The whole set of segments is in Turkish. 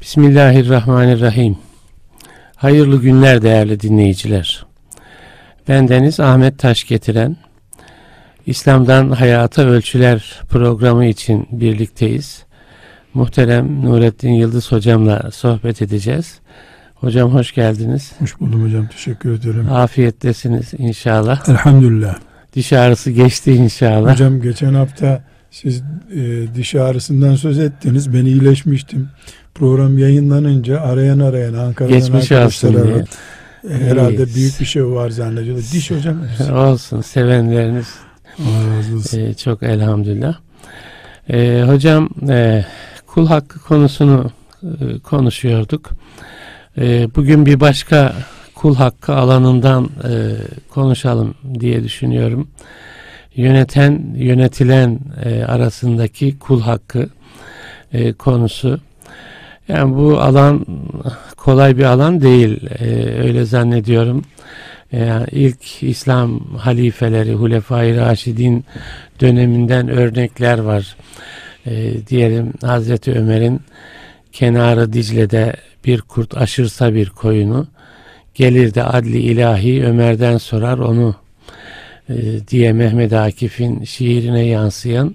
Bismillahirrahmanirrahim. Hayırlı günler değerli dinleyiciler. Ben Deniz Ahmet Taş getiren İslam'dan Hayata Ölçüler programı için birlikteyiz. Muhterem Nurettin Yıldız hocamla sohbet edeceğiz. Hocam hoş geldiniz. Hoş buldum hocam. Teşekkür ederim. Afiyettesiniz inşallah. Elhamdülillah. Diş ağrısı geçti inşallah. Hocam geçen hafta siz e, diş ağrısından söz ettiniz. Ben iyileşmiştim. Program yayınlanınca arayan arayan Ankara'dan Geçmiş arkadaşlar olsun diye. E, Herhalde İyiyiz. büyük bir şey var zannediyorlar. Diş hocam. Olsun sevenleriniz Allah razı olsun. Ee, çok elhamdülillah. Ee, hocam e, kul hakkı konusunu e, konuşuyorduk. E, bugün bir başka kul hakkı alanından e, konuşalım diye düşünüyorum. Yöneten, yönetilen e, arasındaki kul hakkı e, konusu. Yani bu alan kolay bir alan değil. E, öyle zannediyorum. Yani ilk İslam halifeleri Hulefai Raşidin döneminden örnekler var. E, diyelim Hazreti Ömer'in kenarı Dicle'de bir kurt aşırsa bir koyunu gelir de adli ilahi Ömer'den sorar onu e, diye Mehmet Akif'in şiirine yansıyan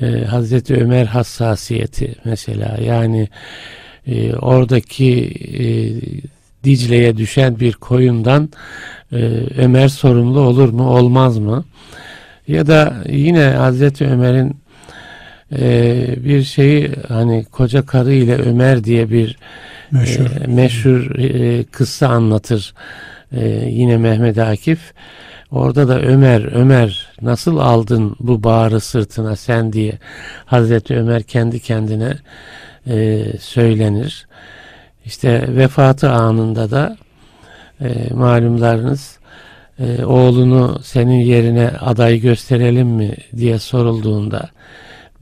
e, Hazreti Ömer hassasiyeti mesela yani e, oradaki e, Dicle'ye düşen bir koyundan e, Ömer sorumlu olur mu olmaz mı? Ya da yine Hazreti Ömer'in e, bir şeyi hani koca karı ile Ömer diye bir Meşhur. e, meşhur e, kıssa anlatır e, yine Mehmet Akif. Orada da Ömer, Ömer nasıl aldın bu bağrı sırtına sen diye Hazreti Ömer kendi kendine e, söylenir. İşte vefatı anında da e, malumlarınız e, oğlunu senin yerine aday gösterelim mi diye sorulduğunda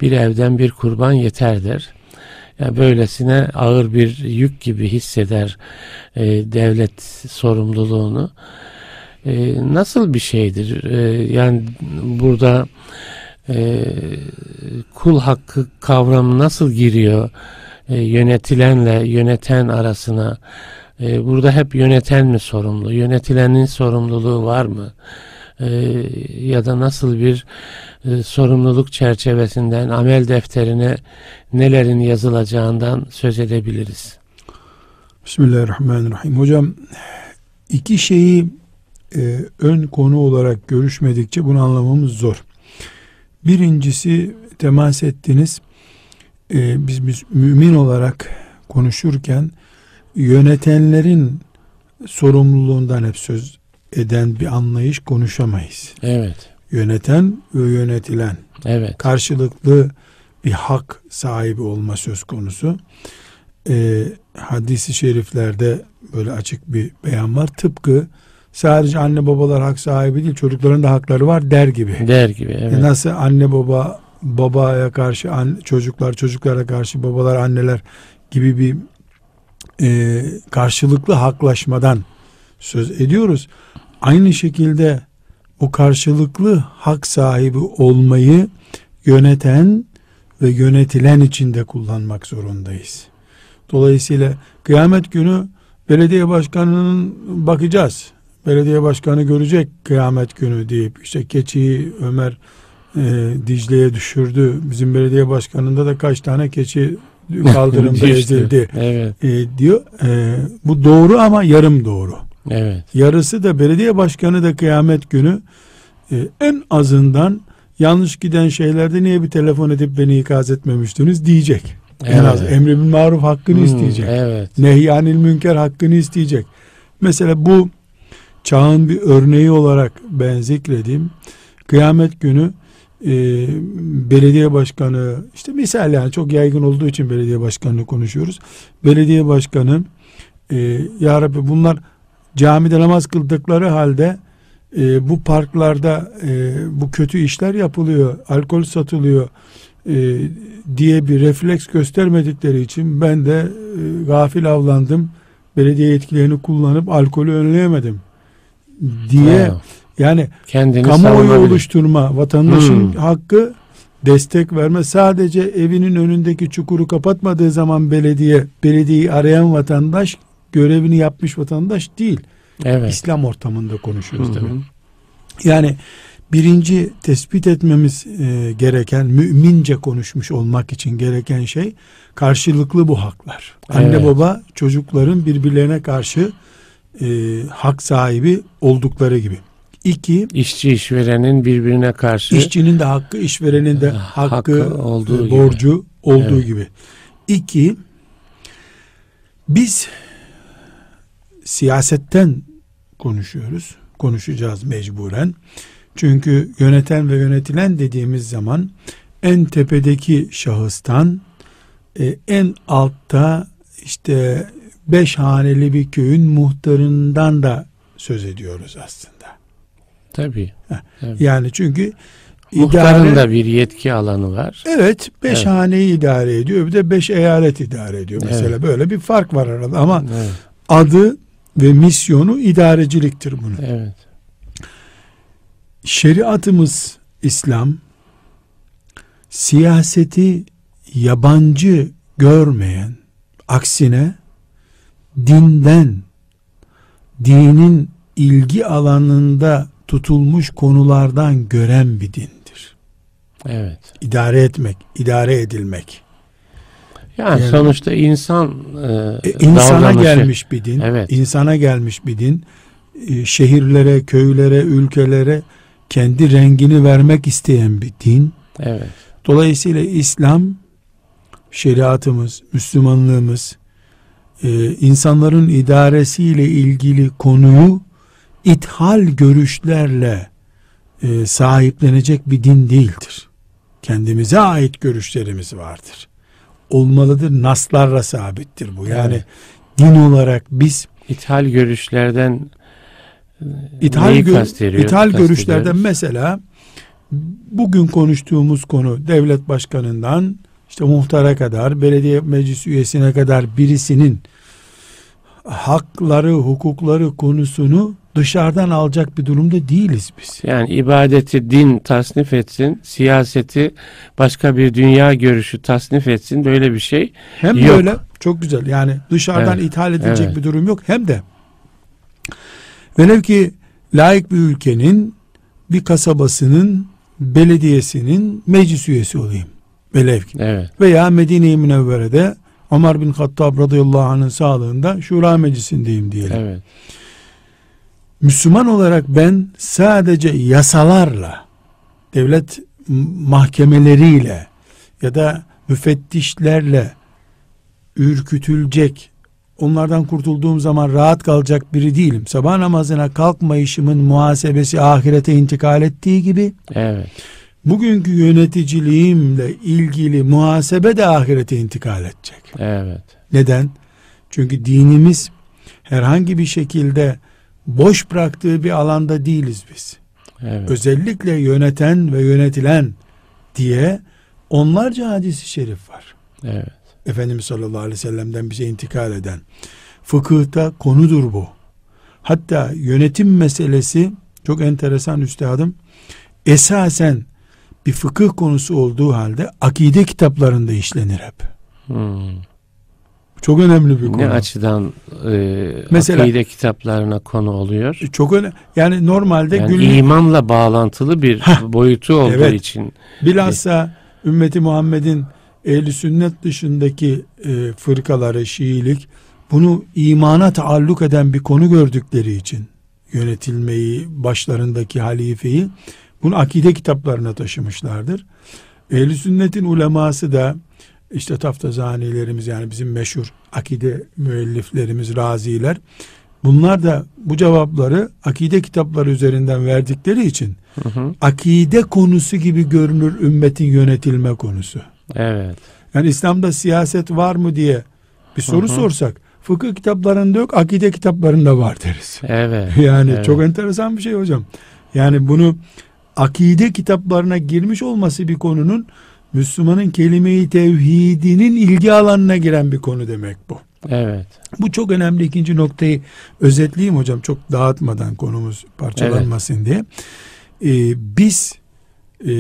bir evden bir kurban yeter der. Ya böylesine ağır bir yük gibi hisseder e, devlet sorumluluğunu. E, nasıl bir şeydir? E, yani burada e, kul hakkı kavramı nasıl giriyor? E, yönetilenle yöneten arasına e, burada hep yöneten mi sorumlu? Yönetilenin sorumluluğu var mı? E, ya da nasıl bir e, sorumluluk çerçevesinden amel defterine nelerin yazılacağından söz edebiliriz. Bismillahirrahmanirrahim. Hocam iki şeyi e, ön konu olarak görüşmedikçe bunu anlamamız zor. Birincisi temas ettiniz. E, biz, biz mümin olarak konuşurken yönetenlerin sorumluluğundan hep söz eden bir anlayış konuşamayız. Evet. Yöneten ve yönetilen Evet. karşılıklı bir hak sahibi olma söz konusu. Ee, hadisi şeriflerde böyle açık bir beyan var. Tıpkı sadece anne babalar hak sahibi değil çocukların da hakları var der gibi. Der gibi. Evet. E Nasıl anne baba babaya karşı an, çocuklar çocuklara karşı babalar anneler gibi bir e, karşılıklı haklaşmadan söz ediyoruz. Aynı şekilde o karşılıklı hak sahibi olmayı yöneten ve yönetilen içinde kullanmak zorundayız. Dolayısıyla kıyamet günü belediye başkanının bakacağız. Belediye başkanı görecek kıyamet günü deyip işte keçiyi Ömer e, Dicle'ye düşürdü. Bizim belediye başkanında da kaç tane keçi kaldırımda ezildi Evet. e, diyor. E, bu doğru ama yarım doğru. Evet. Yarısı da belediye başkanı da kıyamet günü e, en azından yanlış giden şeylerde niye bir telefon edip beni ikaz etmemiştiniz diyecek. En Evet. az emri bil maruf hakkını Hmm, isteyecek. Evet. Nehyanil münker hakkını isteyecek. Mesela bu çağın bir örneği olarak ben zikredeyim. Kıyamet günü e, belediye başkanı işte misal yani çok yaygın olduğu için belediye başkanını konuşuyoruz. Belediye başkanı e, ya Rabbi bunlar camide namaz kıldıkları halde e, bu parklarda e, bu kötü işler yapılıyor, alkol satılıyor e, diye bir refleks göstermedikleri için ben de e, gafil avlandım. Belediye yetkilerini kullanıp alkolü önleyemedim diye Ha, yani Kendini kamuoyu oluşturma vatandaşın Hmm. hakkı destek verme sadece evinin önündeki çukuru kapatmadığı zaman belediye belediyeyi arayan vatandaş görevini yapmış vatandaş değil. Evet. İslam ortamında konuşuyoruz Hı hı. tabii. Yani birinci tespit etmemiz e, gereken mümince konuşmuş olmak için gereken şey karşılıklı bu haklar. Anne Evet. baba çocukların birbirlerine karşı e, hak sahibi oldukları gibi. İki, İşçi işverenin birbirine karşı işçinin de hakkı, işverenin de hakkı, Hakkı olduğu e, gibi. borcu olduğu Evet. gibi. İki, biz siyasetten konuşuyoruz. Konuşacağız mecburen. Çünkü yöneten ve yönetilen dediğimiz zaman en tepedeki şahıstan e, en altta işte beş haneli bir köyün muhtarından da söz ediyoruz aslında. tabii. tabii. Yani çünkü Muhtarın idare- da bir yetki alanı var. Evet, beş Evet. haneyi idare ediyor. Bir de beş eyalet idare ediyor. Mesela Evet. böyle bir fark var arada ama Evet. adı ve misyonu idareciliktir bunun. evet. Şeriatımız İslam siyaseti yabancı görmeyen, aksine dinden, dinin ilgi alanında tutulmuş konulardan gören bir dindir. Evet. İdare etmek, idare edilmek. Yani, Yani- sonuçta insan e, E, insana davranışı- gelmiş bir din. Evet. insana gelmiş bir din. E, şehirlere, köylere, ülkelere kendi rengini vermek isteyen bir din. Evet. Dolayısıyla İslam şeriatımız, Müslümanlığımız e, insanların idaresiyle ilgili konuyu ithal görüşlerle e, sahiplenecek bir din değildir. Kendimize ait görüşlerimiz vardır. Olmalıdır, naslarla sabittir bu. Yani Evet. din olarak biz İthal görüşlerden e, İthal, gö- ithal görüşlerden mesela bugün konuştuğumuz konu devlet başkanından işte muhtara kadar belediye meclis üyesine kadar birisinin hakları hukukları konusunu dışarıdan alacak bir durumda değiliz biz. Yani ibadeti din tasnif etsin, siyaseti başka bir dünya görüşü tasnif etsin böyle bir şey. Hem Yok. böyle çok güzel yani dışarıdan Evet, ithal edilecek evet. bir durum yok hem de velev ki layık bir ülkenin bir kasabasının belediyesinin meclis üyesi olayım. Velev ki. Evet. Veya Medine-i Münevvere'de Ömer bin Hattab radıyallahu anh'ın sağlığında şura meclisindeyim diyelim. Evet. Müslüman olarak ben sadece yasalarla, devlet mahkemeleriyle ya da müfettişlerle ürkütülecek, onlardan kurtulduğum zaman rahat kalacak biri değilim. Sabah namazına kalkmayışımın muhasebesi ahirete intikal ettiği gibi Evet. Bugünkü yöneticiliğimle ilgili muhasebe de ahirete intikal edecek. Evet. Neden? Çünkü dinimiz herhangi bir şekilde boş bıraktığı bir alanda değiliz biz. Evet. Özellikle yöneten ve yönetilen diye onlarca hadisi şerif var. Evet. Efendimiz sallallahu aleyhi ve sellem'den bize intikal eden. Fıkıhta konudur bu. Hatta yönetim meselesi çok enteresan üstadım. Esasen bir fıkıh konusu olduğu halde akide kitaplarında işlenir hep. Hmm. Çok önemli bir konu. Ne açıdan e, Mesela- akide kitaplarına konu oluyor? Çok önemli. Yani normalde Yani günlük imanla bağlantılı bir Heh, boyutu olduğu evet. için. bilhassa ümmeti Muhammed'in ehli sünnet dışındaki e, fırkaları Şiilik bunu imana taalluk eden bir konu gördükleri için yönetilmeyi başlarındaki halifeyi bunu akide kitaplarına taşımışlardır. Ehli sünnetin uleması da işte taftazanilerimiz yani bizim meşhur akide müelliflerimiz raziler bunlar da bu cevapları akide kitapları üzerinden verdikleri için Hı hı. akide konusu gibi görünür ümmetin yönetilme konusu. Evet. Yani İslam'da siyaset var mı diye bir soru Hı hı. sorsak fıkıh kitaplarında yok akide kitaplarında var deriz. Evet. Yani evet. çok enteresan bir şey hocam. Yani bunu akide kitaplarına girmiş olması bir konunun Müslümanın kelime-i tevhidinin ilgi alanına giren bir konu demek bu. Evet. Bu çok önemli ikinci noktayı özetleyeyim hocam çok dağıtmadan konumuz parçalanmasın diye. Ee, biz e,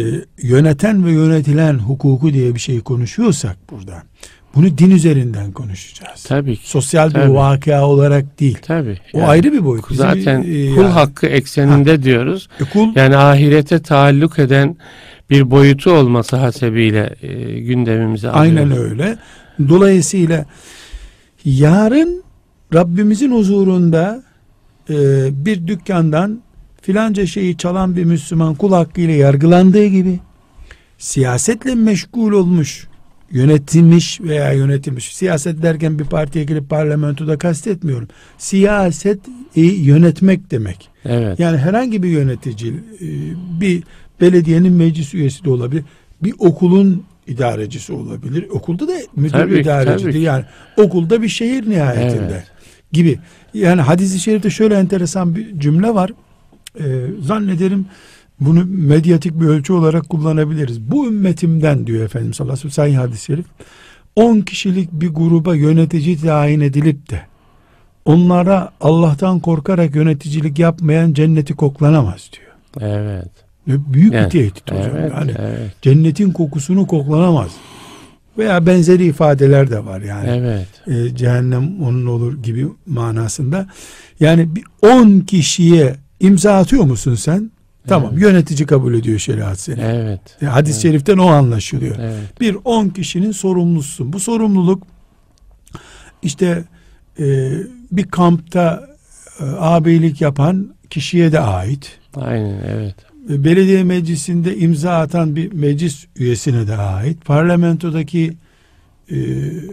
yöneten ve yönetilen hukuku diye bir şey konuşuyorsak burada bunu din üzerinden konuşacağız. Tabii ki. Sosyal Tabii. bir vakıa olarak değil. Tabii. O Yani ayrı bir boyut. Bizim, zaten e, kul yani- hakkı ekseninde diyoruz. E, kul Yani ahirete taalluk eden bir boyutu olması hasebiyle e, gündemimize aynen alıyoruz. öyle. Dolayısıyla yarın Rabbimizin huzurunda e, bir dükkandan filanca şeyi çalan bir Müslüman kul hakkıyla yargılandığı gibi siyasetle meşgul olmuş yönetilmiş veya yönetilmiş siyaset derken bir partiye girip parlamentoda kastetmiyorum siyaset yönetmek demek Evet. yani herhangi bir yönetici e, bir belediyenin meclis üyesi de olabilir bir okulun idarecisi olabilir okulda da müdür Tabii, idarecidir tabii. yani okulda bir şehir nihayetinde Evet. gibi yani hadisi şerifte şöyle enteresan bir cümle var Ee, zannederim bunu medyatik bir ölçü olarak kullanabiliriz. Bu ümmetimden diyor Efendimiz sallallahu aleyhi ve sellem hadis-i şerif 10 kişilik bir gruba yönetici tayin edilip de onlara Allah'tan korkarak yöneticilik yapmayan cenneti koklanamaz diyor. Evet. Büyük Yani, bir tehdit hocam. Evet. Yani Evet. cennetin kokusunu koklanamaz. Veya benzeri ifadeler de var yani Evet. e, cehennem onun olur gibi manasında. Yani bir 10 kişiye imza atıyor musun sen? Tamam Evet. yönetici kabul ediyor şeriat seni. Evet. E, Hadis-i şeriften o anlaşılıyor. Evet. Bir 10 kişinin sorumlususun. Bu sorumluluk işte e, bir kampta e, ağabeylik yapan kişiye de ait. Aynen evet. E, Belediye meclisinde imza atan bir meclis üyesine de ait. Parlamentodaki e,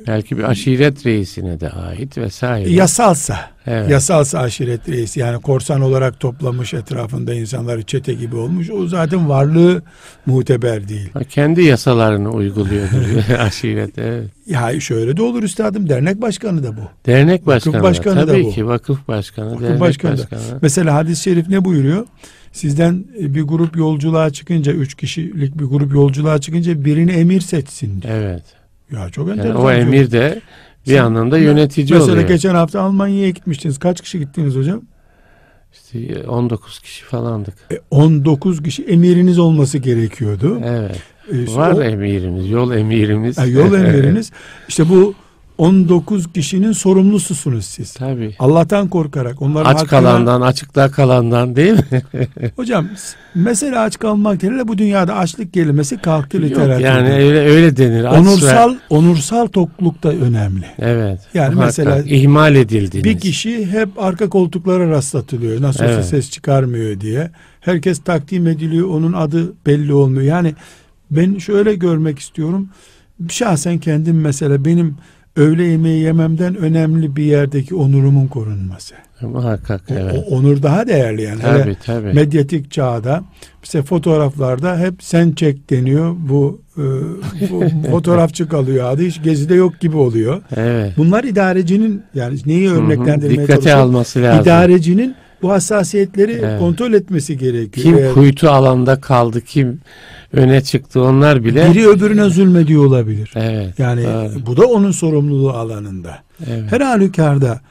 Belki bir aşiret reisine de ait vesaire. yasalsa evet. Yasalsa aşiret reisi yani korsan olarak toplamış etrafında insanları çete gibi olmuş. O zaten varlığı muteber değil. Ha, Kendi yasalarını uyguluyordur aşiret. Evet. Ya şöyle de olur üstadım dernek başkanı da bu. Dernek başkanı, başkanı da tabii bu. ki vakıf başkanı, Vakıf dernek başkanı başkanı. da. Mesela hadis-i şerif ne buyuruyor? Sizden bir grup yolculuğa çıkınca, üç kişilik bir grup yolculuğa çıkınca birini emir seçsin. diyor. Evet. Ya çok Yani enteresan. o emir de bir Sen- anlamda yönetici Mesela oluyor. geçen hafta Almanya'ya gitmiştiniz. Kaç kişi gittiniz hocam? İşte 19 kişi falandık. E, 19 kişi emiriniz olması gerekiyordu. Evet. E, işte Var o- emirimiz, yol emirimiz. Ha, yol emiriniz. işte bu 19 kişinin sorumlususunuz siz. Tabii. Allah'tan korkarak onların Aç hakkına- kalandan, açıkta kalandan değil mi? Hocam mesela aç kalmak değil de bu dünyada açlık kelimesi kalktı literatürde. yani öyle öyle denir. Aç ve- onursal onursal tokluk da önemli. Evet. Yani muhakkak. mesela ihmal edildiniz. Bir kişi hep arka koltuklara rastlatılıyor. Nasıl olsa Evet. ses çıkarmıyor diye. Herkes takdim ediliyor. Onun adı belli olmuyor. Yani ben şöyle görmek istiyorum. Şahsen kendim mesela benim öğle yemeği yememden önemli bir yerdeki onurumun korunması. Muhakkak evet. O, onur daha değerli yani. Hele Tabii tabii. medyatik çağda mesela fotoğraflarda hep sen çek deniyor. Bu, e, bu fotoğrafçı kalıyor adı hiç gezide yok gibi oluyor. evet. Bunlar idarecinin yani neyi Hı hı. örneklendirmeye Dikkate alması lazım. İdarecinin bu hassasiyetleri Evet. kontrol etmesi gerekiyor. Kim Eğer kuytu alanda kaldı, kim öne çıktı onlar bile. biri öbürüne zulmediyor olabilir. Evet. Yani doğru. bu da onun sorumluluğu alanında. evet. Her halükarda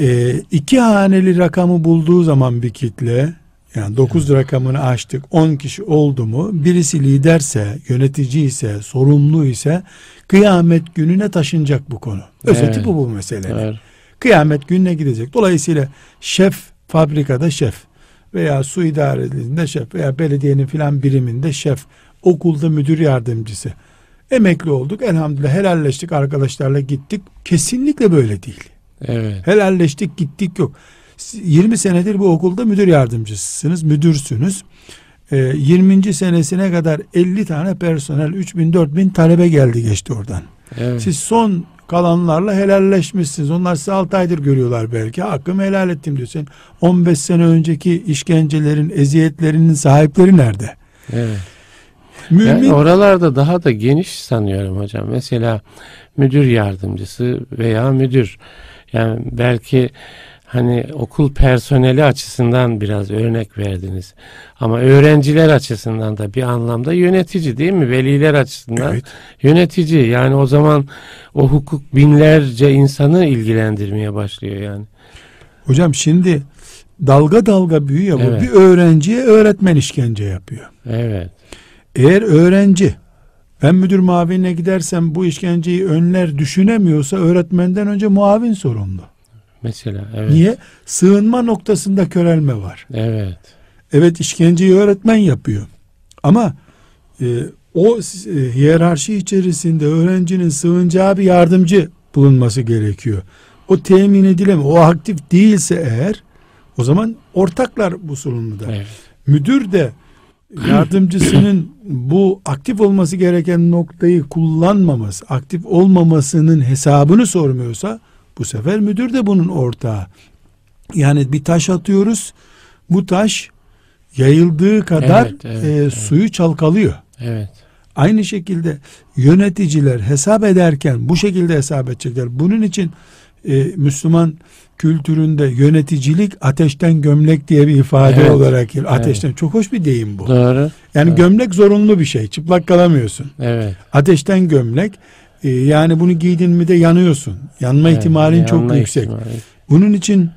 e, iki haneli rakamı bulduğu zaman bir kitle yani 9 rakamını aştık 10 kişi oldu mu birisi liderse yönetici ise sorumlu ise kıyamet gününe taşınacak bu konu. Özeti Evet. bu bu meselenin. Doğru. Kıyamet gününe gidecek. Dolayısıyla şef fabrikada şef veya su idarelerinde şef veya belediyenin filan biriminde şef, okulda müdür yardımcısı. Emekli olduk elhamdülillah helalleştik arkadaşlarla gittik. Kesinlikle böyle değil. Evet. Helalleştik gittik yok. 20 senedir bu okulda müdür yardımcısısınız, müdürsünüz. Ee, 20. senesine kadar 50 tane personel, 3000 4000 talebe geldi geçti oradan. Evet. Siz son kalanlarla helalleşmişsiniz. Onlar sizi 6 aydır görüyorlar belki. Hakkımı helal ettim diyorsun. 15 sene önceki işkencelerin, eziyetlerinin sahipleri nerede? evet. Mümin Yani oralarda daha da geniş sanıyorum hocam. Mesela müdür yardımcısı veya müdür. Yani belki hani okul personeli açısından biraz örnek verdiniz. Ama öğrenciler açısından da bir anlamda yönetici değil mi? Veliler açısından Evet. yönetici. Yani o zaman o hukuk binlerce insanı ilgilendirmeye başlıyor yani. Hocam şimdi dalga dalga büyüyor bu. Evet. Bir öğrenciye öğretmen işkence yapıyor. Evet. Eğer öğrenci ben müdür muavinine gidersem bu işkenceyi önler düşünemiyorsa öğretmenden önce muavin sorumlu. Mesela evet. Niye? Sığınma noktasında körelme var. Evet. Evet işkenceyi öğretmen yapıyor. Ama e, o e, hiyerarşi içerisinde öğrencinin sığınacağı bir yardımcı bulunması gerekiyor. O temin edileme, o aktif değilse eğer o zaman ortaklar bu sorumluda. Evet. Müdür de yardımcısının bu aktif olması gereken noktayı kullanmaması, aktif olmamasının hesabını sormuyorsa bu sefer müdür de bunun ortağı. Yani bir taş atıyoruz. Bu taş yayıldığı kadar Evet, evet, e, evet. suyu çalkalıyor. Evet. Aynı şekilde yöneticiler hesap ederken bu şekilde hesap edecekler. Bunun için e, Müslüman kültüründe yöneticilik ateşten gömlek diye bir ifade Evet, olarak. Ateşten çok hoş bir deyim bu. Doğru. Yani Evet. gömlek zorunlu bir şey. Çıplak kalamıyorsun. Evet. Ateşten gömlek e, yani bunu giydin mi de yanıyorsun. Yanma Evet, ihtimalin çok yanma yüksek. ihtimali. Bunun için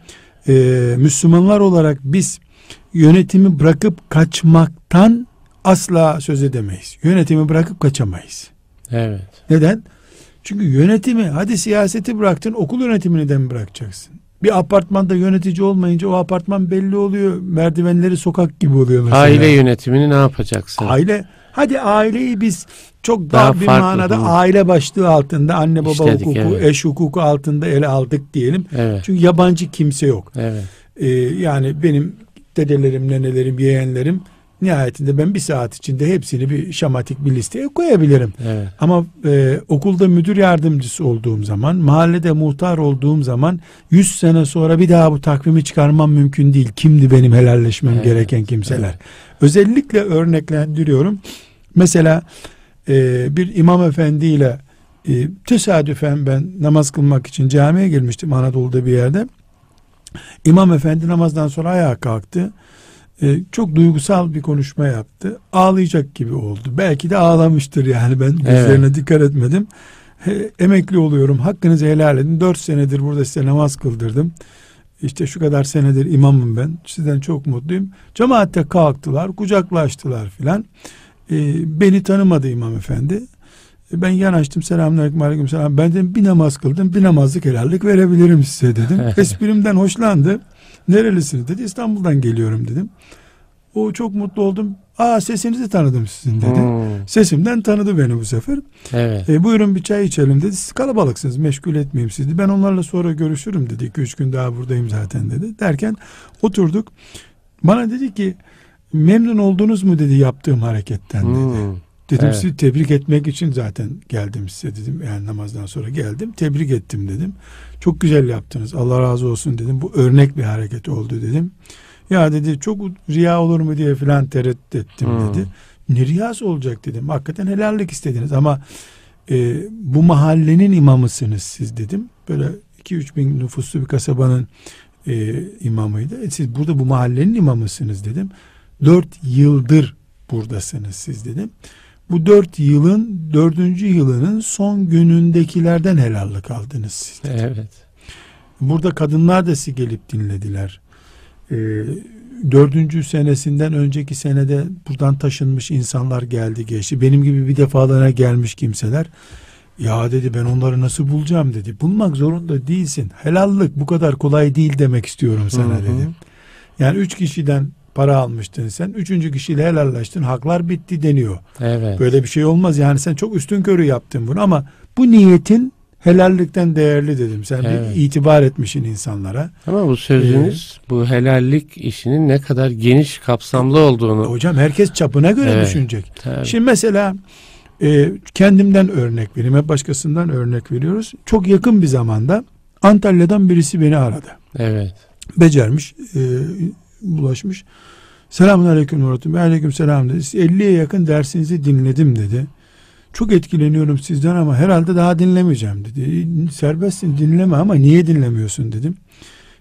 e, Müslümanlar olarak biz yönetimi bırakıp kaçmaktan asla söz edemeyiz. Yönetimi bırakıp kaçamayız. Evet. Neden? Çünkü yönetimi hadi siyaseti bıraktın okul yönetimini de mi bırakacaksın? Bir apartmanda yönetici olmayınca o apartman belli oluyor. Merdivenleri sokak gibi oluyor mesela. Aile yönetimini ne yapacaksın? Aile hadi aileyi biz çok Daha daha bir manada hı. aile başlığı altında anne baba İşledik, hukuku, evet. eş hukuku altında ele aldık diyelim. Evet. Çünkü yabancı kimse yok. Evet. Ee, yani benim dedelerim, nenelerim, yeğenlerim nihayetinde ben bir saat içinde hepsini bir şamatik bir listeye koyabilirim. Evet. Ama e, okulda müdür yardımcısı olduğum zaman, mahallede muhtar olduğum zaman 100 sene sonra bir daha bu takvimi çıkarmam mümkün değil. Kimdi benim helalleşmem Evet, gereken kimseler? evet. Özellikle örneklendiriyorum. Mesela e, bir imam efendiyle e, tesadüfen ben namaz kılmak için camiye girmiştim Anadolu'da bir yerde. İmam efendi namazdan sonra ayağa kalktı. E, çok duygusal bir konuşma yaptı. Ağlayacak gibi oldu. Belki de ağlamıştır yani ben gözlerine dikkat etmedim. He, emekli oluyorum. Hakkınızı helal edin. Dört senedir burada size namaz kıldırdım. İşte şu kadar senedir imamım ben. Sizden çok mutluyum. Cemaatte kalktılar, kucaklaştılar filan. E, beni tanımadı imam efendi. E, ben yanaştım selamünaleyküm aleyküm selam. Ben dedim bir namaz kıldım bir namazlık helallik verebilirim size dedim. Esprimden hoşlandı. Nerelisiniz dedi. İstanbul'dan geliyorum dedim. O çok mutlu oldum. Aa sesinizi tanıdım sizin dedi. Hmm. Sesimden tanıdı beni bu sefer. Evet. E, buyurun bir çay içelim dedi. Siz kalabalıksınız meşgul etmeyeyim sizi. Ben onlarla sonra görüşürüm dedi. 2-3 gün daha buradayım zaten dedi. Derken oturduk. Bana dedi ki memnun oldunuz mu dedi yaptığım hareketten dedi. Hmm. Dedim Evet. sizi tebrik etmek için zaten geldim size dedim. Yani namazdan sonra geldim. Tebrik ettim dedim. Çok güzel yaptınız. Allah razı olsun dedim. Bu örnek bir hareket oldu dedim. Ya dedi çok riya olur mu diye filan tereddüt ettim Hmm. dedi. Ne riyası olacak dedim. Hakikaten helallik istediniz ama e, bu mahallenin imamısınız siz dedim. Böyle 2-3 bin nüfuslu bir kasabanın e, imamıydı. E, siz burada bu mahallenin imamısınız dedim. 4 yıldır buradasınız siz dedim. Bu dört yılın dördüncü yılının son günündekilerden helallik aldınız siz. dedim. Evet. Burada kadınlar da sizi gelip dinlediler. Ee, dördüncü senesinden önceki senede buradan taşınmış insanlar geldi geçti. Benim gibi bir defalığına gelmiş kimseler. Ya dedi ben onları nasıl bulacağım dedi. Bulmak zorunda değilsin. Helallik bu kadar kolay değil demek istiyorum sana Hı hı. dedim. Yani üç kişiden para almıştın sen. Üçüncü kişiyle helallaştın. Haklar bitti deniyor. Evet. Böyle bir şey olmaz. Yani sen çok üstün körü yaptın bunu ama bu niyetin helallikten değerli dedim. Sen Evet. bir itibar etmişsin insanlara. Ama bu sözünüz bu helallik işinin ne kadar geniş kapsamlı olduğunu Hocam herkes çapına göre Evet. düşünecek. Tabii. Şimdi mesela e, kendimden örnek vereyim. Hep başkasından örnek veriyoruz. Çok yakın bir zamanda Antalya'dan birisi beni aradı. Evet. Becermiş, e, bulaşmış. Selamun aleyküm Murat'ım. Aleyküm selam dedi. 50'ye yakın dersinizi dinledim dedi. Çok etkileniyorum sizden ama herhalde daha dinlemeyeceğim dedi. Serbestsin dinleme ama niye dinlemiyorsun dedim.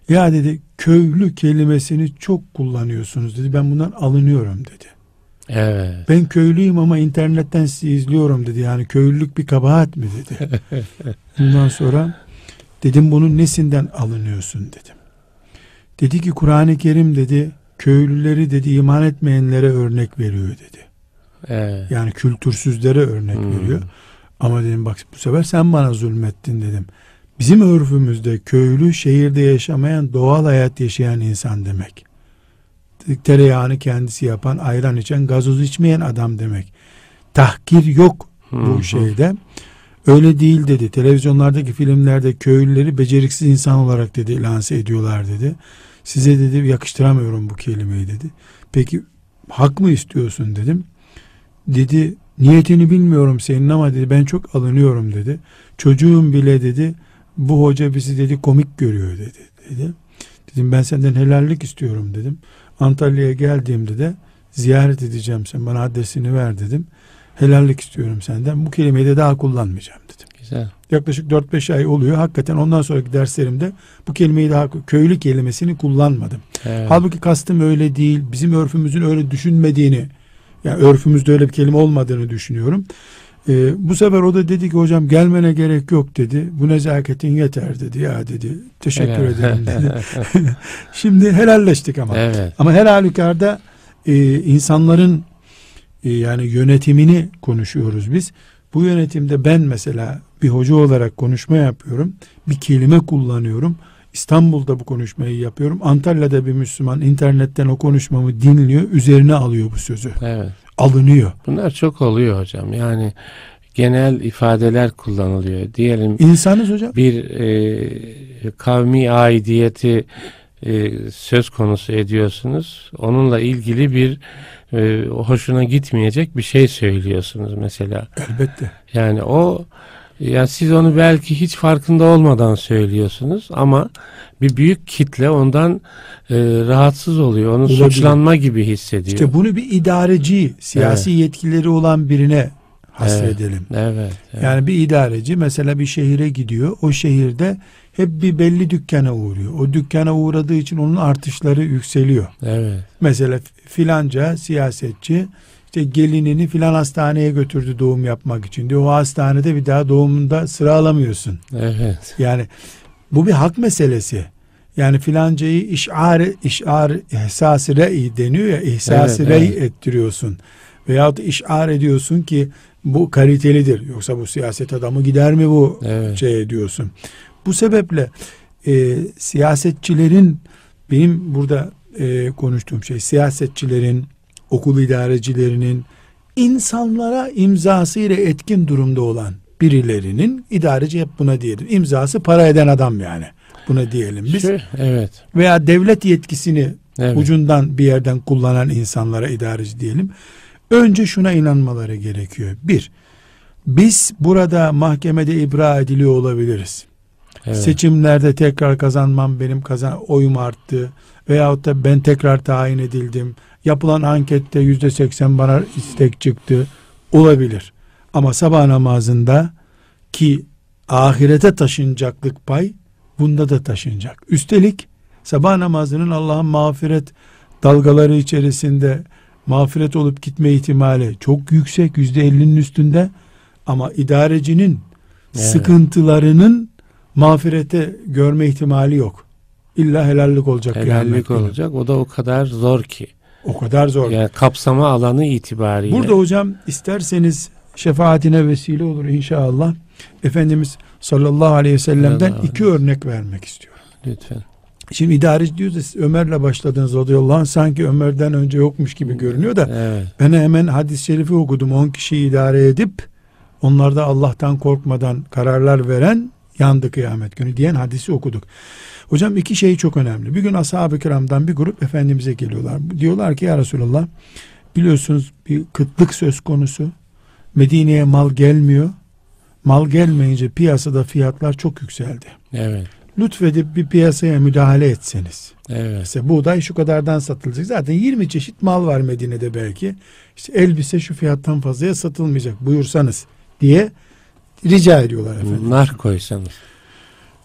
Ya dedi köylü kelimesini çok kullanıyorsunuz dedi. Ben bundan alınıyorum dedi. Evet. Ben köylüyüm ama internetten sizi izliyorum dedi. Yani köylülük bir kabahat mi dedi. Bundan sonra dedim bunun nesinden alınıyorsun dedim. Dedi ki Kur'an-ı Kerim dedi köylüleri dedi iman etmeyenlere örnek veriyor dedi. Evet. Yani kültürsüzlere örnek Hmm. veriyor. Ama dedim bak bu sefer sen bana zulmettin dedim. Bizim örfümüzde köylü şehirde yaşamayan doğal hayat yaşayan insan demek. Tereyağını kendisi yapan, ayran içen, gazoz içmeyen adam demek. Tahkir yok Hı bu şeyde. Öyle değil dedi. Televizyonlardaki filmlerde köylüleri beceriksiz insan olarak dedi lanse ediyorlar dedi. Size dedi yakıştıramıyorum bu kelimeyi dedi. Peki hak mı istiyorsun dedim. Dedi niyetini bilmiyorum senin ama dedi ben çok alınıyorum dedi. Çocuğum bile dedi bu hoca bizi dedi komik görüyor dedi. dedi. Dedim ben senden helallik istiyorum dedim. Antalya'ya geldiğimde de ziyaret edeceğim sen bana adresini ver dedim. Helallik istiyorum senden. Bu kelimeyi de daha kullanmayacağım dedim. Güzel. Yaklaşık 4-5 ay oluyor. Hakikaten ondan sonraki derslerimde bu kelimeyi daha köylü kelimesini kullanmadım. Evet. Halbuki kastım öyle değil. Bizim örfümüzün öyle düşünmediğini yani örfümüzde öyle bir kelime olmadığını düşünüyorum. Ee, bu sefer o da dedi ki hocam gelmene gerek yok dedi. Bu nezaketin yeter dedi ya dedi. Teşekkür Helal. ederim dedi. Şimdi helalleştik ama. evet. Ama her halükarda e, insanların e, yani yönetimini konuşuyoruz biz. Bu yönetimde ben mesela bir hoca olarak konuşma yapıyorum. Bir kelime kullanıyorum. İstanbul'da bu konuşmayı yapıyorum. Antalya'da bir Müslüman internetten o konuşmamı dinliyor. Üzerine alıyor bu sözü. Evet. Alınıyor. Bunlar çok oluyor hocam. Yani genel ifadeler kullanılıyor. Diyelim İnsanız hocam. bir e, kavmi aidiyeti e, söz konusu ediyorsunuz. Onunla ilgili bir e, hoşuna gitmeyecek bir şey söylüyorsunuz mesela. Elbette. Yani o yani siz onu belki hiç farkında olmadan söylüyorsunuz ama bir büyük kitle ondan e, rahatsız oluyor. Onu Olabilir. suçlanma gibi hissediyor. İşte bunu bir idareci, siyasi yetkileri olan birine hasredelim. evet, evet. Yani bir idareci mesela bir şehire gidiyor. O şehirde hep bir belli dükkana uğruyor. O dükkana uğradığı için onun artışları yükseliyor. evet. Mesela filanca siyasetçi işte gelinini filan hastaneye götürdü doğum yapmak için diyor. O hastanede bir daha doğumunda sıra alamıyorsun. Evet. Yani bu bir hak meselesi. Yani filancayı işar, işar ihsas re'i deniyor ya ihsas Evet, re'i evet. ettiriyorsun. Veyahut işar ediyorsun ki bu kalitelidir. Yoksa bu siyaset adamı gider mi bu Evet. şey diyorsun. Bu sebeple e, siyasetçilerin benim burada e, konuştuğum şey siyasetçilerin, okul idarecilerinin insanlara imzasıyla etkin durumda olan birilerinin idareci hep buna diyelim. İmzası para eden adam yani. Buna diyelim biz. Şu- evet. Veya devlet yetkisini Evet. ucundan bir yerden kullanan insanlara idareci diyelim. Önce şuna inanmaları gerekiyor. Bir, biz burada mahkemede ibra ediliyor olabiliriz. evet. Seçimlerde tekrar kazanmam benim kazan oyum arttı veyahut da ben tekrar tayin edildim. Yapılan ankette yüzde seksen bana istek çıktı. Olabilir. Ama sabah namazında ki ahirete taşınacaklık pay bunda da taşınacak. Üstelik sabah namazının Allah'ın mağfiret dalgaları içerisinde mağfiret olup gitme ihtimali çok yüksek yüzde ellinin üstünde ama idarecinin Evet. sıkıntılarının mağfirete görme ihtimali yok. İlla helallik olacak. Helallik olacak. O da o kadar zor ki. O kadar zor. Yani kapsama alanı itibariyle. Burada hocam isterseniz şefaatine vesile olur inşallah. Efendimiz sallallahu aleyhi ve sellem'den Sallallahu iki örnek vermek istiyor. lütfen. Şimdi idareci diyoruz da siz Ömer'le başladınız radıyallahu anh sanki Ömer'den önce yokmuş gibi görünüyor da Evet. ben hemen hadis-i şerifi okudum 10 kişiyi idare edip onlar da Allah'tan korkmadan kararlar veren yandı kıyamet günü diyen hadisi okuduk. Hocam iki şey çok önemli. Bir gün ashab-ı kiramdan bir grup Efendimiz'e geliyorlar. Diyorlar ki ya Resulallah biliyorsunuz bir kıtlık söz konusu. Medine'ye mal gelmiyor. Mal gelmeyince piyasada fiyatlar çok yükseldi. Evet. Lütfedip bir piyasaya müdahale etseniz. Evet. Mesela buğday şu kadardan satılacak. Zaten 20 çeşit mal var Medine'de belki. İşte elbise şu fiyattan fazlaya satılmayacak buyursanız diye rica ediyorlar efendim. Nar koysanız.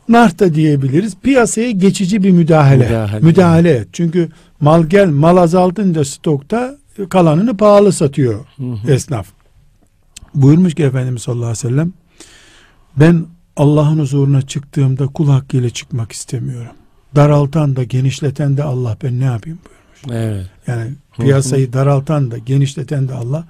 Nar da diyebiliriz. Piyasaya geçici bir müdahale. Müdahale. Müdahale et. Çünkü mal gel mal azaltınca stokta kalanını pahalı satıyor Hı hı. esnaf. Buyurmuş ki Efendimiz sallallahu aleyhi ve sellem ben Allah'ın huzuruna çıktığımda kul hakkıyla çıkmak istemiyorum. Daraltan da genişleten de Allah ben ne yapayım buyurmuş. Evet. Yani piyasayı daraltan da genişleten de Allah.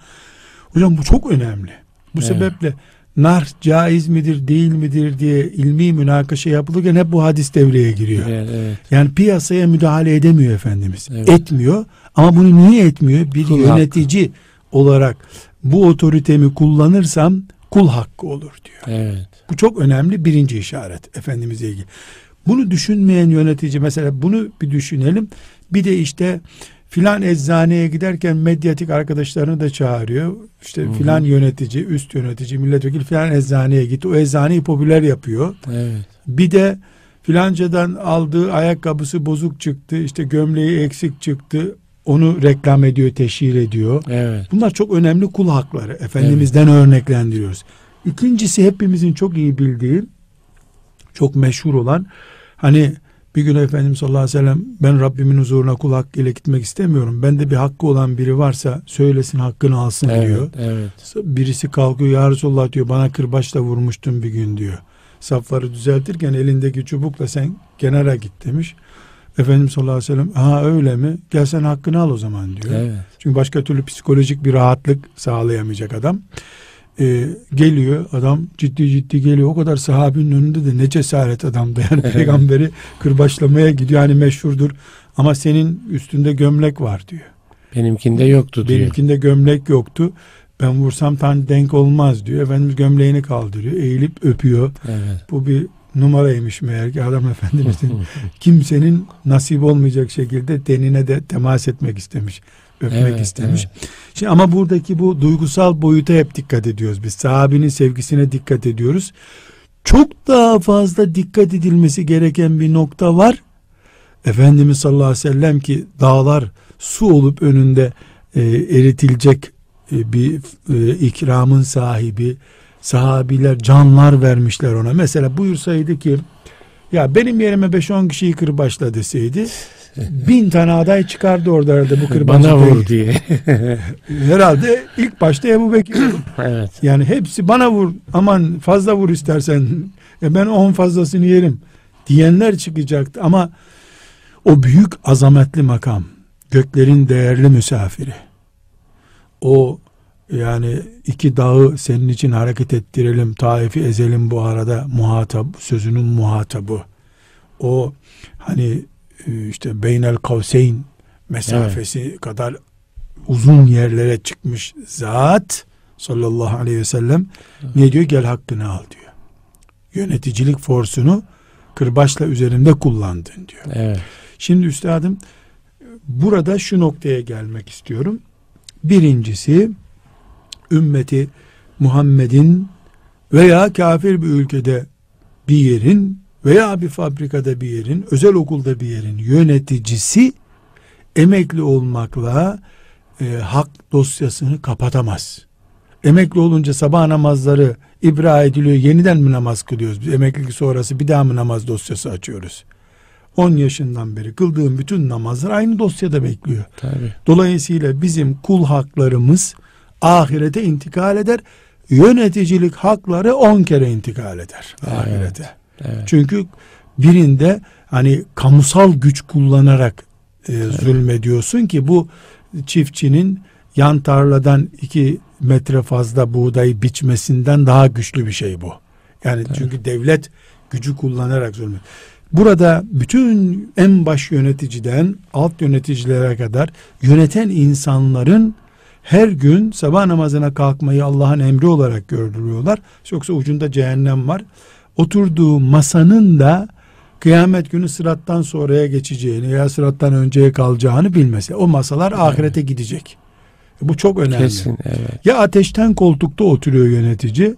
Hocam bu çok önemli. Bu Evet. sebeple nar caiz midir değil midir diye ilmi münakaşa yapılırken hep bu hadis devreye giriyor. Evet, evet. Yani piyasaya müdahale edemiyor Efendimiz. Evet. Etmiyor ama bunu niye etmiyor? Bir Kul yönetici olarak bu otoritemi kullanırsam kul hakkı olur diyor. Evet. Bu çok önemli birinci işaret Efendimiz'e ilgili. Bunu düşünmeyen yönetici mesela bunu bir düşünelim. Bir de işte filan eczaneye giderken medyatik arkadaşlarını da çağırıyor. İşte Hı hı. filan yönetici, üst yönetici, milletvekili filan eczaneye gitti. O eczaneyi popüler yapıyor. Evet. Bir de filancadan aldığı ayakkabısı bozuk çıktı. işte gömleği eksik çıktı. Onu reklam ediyor, teşhir ediyor. Evet. Bunlar çok önemli kul hakları. Efendimiz'den örneklendiriyoruz. İkincisi hepimizin çok iyi bildiği, çok meşhur olan, hani bir gün Efendimiz sallallahu aleyhi ve sellem ben Rabbimin huzuruna kul hakkıyla gitmek istemiyorum. Bende bir hakkı olan biri varsa söylesin hakkını alsın diyor. Evet. Evet. Birisi kalkıyor ya Resulullah diyor bana kırbaçla vurmuştun bir gün diyor. Safları düzeltirken elindeki çubukla sen kenara git demiş. Efendimiz sallallahu aleyhi ve sellem ha öyle mi? Gel sen hakkını al o zaman diyor. Evet. Çünkü başka türlü psikolojik bir rahatlık sağlayamayacak adam. Ee, geliyor adam ciddi ciddi geliyor. O kadar sahabinin önünde de ne cesaret adamdı. Yani peygamberi kırbaçlamaya gidiyor. Hani meşhurdur. Ama senin üstünde gömlek var diyor. Benimkinde yoktu diyor. Benimkinde gömlek yoktu. Ben vursam tan denk olmaz diyor. Efendimiz gömleğini kaldırıyor. Eğilip öpüyor. Evet. Bu bir numaraymış meğer ki adam efendimizin kimsenin nasip olmayacak şekilde tenine de temas etmek istemiş. Öpmek Evet, istemiş. Şimdi ama buradaki bu duygusal boyuta hep dikkat ediyoruz biz. Sahabinin sevgisine dikkat ediyoruz. Çok daha fazla dikkat edilmesi gereken bir nokta var. Efendimiz sallallahu aleyhi ve sellem ki dağlar su olup önünde e, eritilecek e, bir e, ikramın sahibi sahabiler canlar vermişler ona. Mesela buyursaydı ki ya benim yerime 5-10 kişiyi kırbaçla deseydi bin tane aday çıkardı orada herhalde bu kırbacı. Bana vur diye. Herhalde ilk başta Ebu Bekir. evet. yani hepsi bana vur aman fazla vur istersen e ben 10 fazlasını yerim diyenler çıkacaktı ama o büyük azametli makam göklerin değerli misafiri o yani iki dağı senin için hareket ettirelim Taif'i ezelim bu arada muhatap sözünün muhatabı o hani işte beynel kavseyn mesafesi kadar uzun yerlere çıkmış zat sallallahu aleyhi ve sellem ne diyor? Gel hakkını al diyor. Yöneticilik forsunu kırbaçla üzerinde kullandın diyor. Evet. Şimdi üstadım burada şu noktaya gelmek istiyorum. Birincisi ümmeti Muhammed'in veya kafir bir ülkede bir yerin veya bir fabrikada bir yerin, özel okulda bir yerin yöneticisi emekli olmakla e, hak dosyasını kapatamaz. Emekli olunca sabah namazları ibra ediliyor. Yeniden mi namaz kılıyoruz? Biz emeklilik sonrası bir daha mı namaz dosyası açıyoruz? 10 yaşından beri kıldığım bütün namazlar aynı dosyada bekliyor. Tabii. Dolayısıyla bizim kul haklarımız ahirete intikal eder. Yöneticilik hakları 10 kere intikal eder Evet. ahirete. Evet. Çünkü birinde hani kamusal güç kullanarak e, zulmediyorsun ki bu çiftçinin yan tarladan iki metre fazla buğdayı biçmesinden daha güçlü bir şey bu. Yani çünkü devlet gücü kullanarak zulmediyor. Burada bütün en baş yöneticiden alt yöneticilere kadar yöneten insanların her gün sabah namazına kalkmayı Allah'ın emri olarak gördürüyorlar. Yoksa ucunda cehennem var. Oturduğu masanın da kıyamet günü sırattan sonraya geçeceğini ya sırattan önceye kalacağını bilmesi. O masalar ahirete gidecek. Bu çok önemli. Kesin evet. Ya ateşten koltukta oturuyor yönetici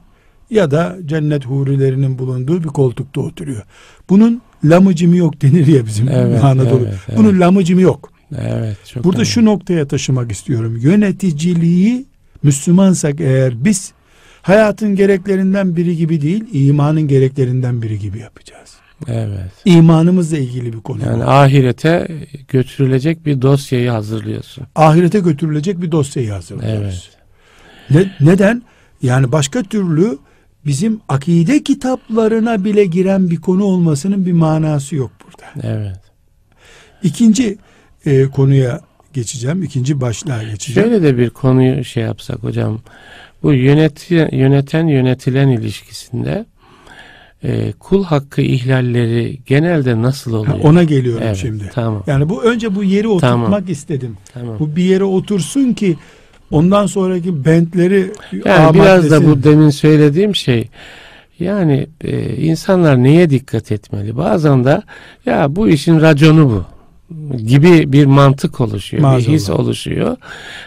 ya da cennet hurilerinin bulunduğu bir koltukta oturuyor. Bunun lamıcımı yok denir ya bizim Evet, Anadolu. evet, evet. Bunun lamıcımı yok. Evet. Çok Burada önemli. şu noktaya taşımak istiyorum. Yöneticiliği Müslümansak eğer biz hayatın gereklerinden biri gibi değil, imanın gereklerinden biri gibi yapacağız. Evet. İmanımızla ilgili bir konu. bu. Yani ahirete götürülecek bir dosyayı hazırlıyorsun. Ahirete götürülecek bir dosyayı hazırlıyoruz. Evet. Ne, neden? Yani başka türlü bizim akide kitaplarına bile giren bir konu olmasının bir manası yok burada. Evet. İkinci e, konuya geçeceğim. ikinci başlığa geçeceğim. Şöyle de bir konuyu şey yapsak hocam. Bu yöneti, yöneten yönetilen ilişkisinde e, kul hakkı ihlalleri genelde nasıl oluyor? Ha, ona geliyorum Evet, şimdi. Tamam. Yani bu önce bu yeri oturtmak Tamam. istedim. Tamam. Bu bir yere otursun ki ondan sonraki bentleri Yani biraz da bu demin söylediğim şey yani e, insanlar neye dikkat etmeli? Bazen de ya bu işin raconu bu gibi bir mantık oluşuyor, Maazallah. bir his oluşuyor.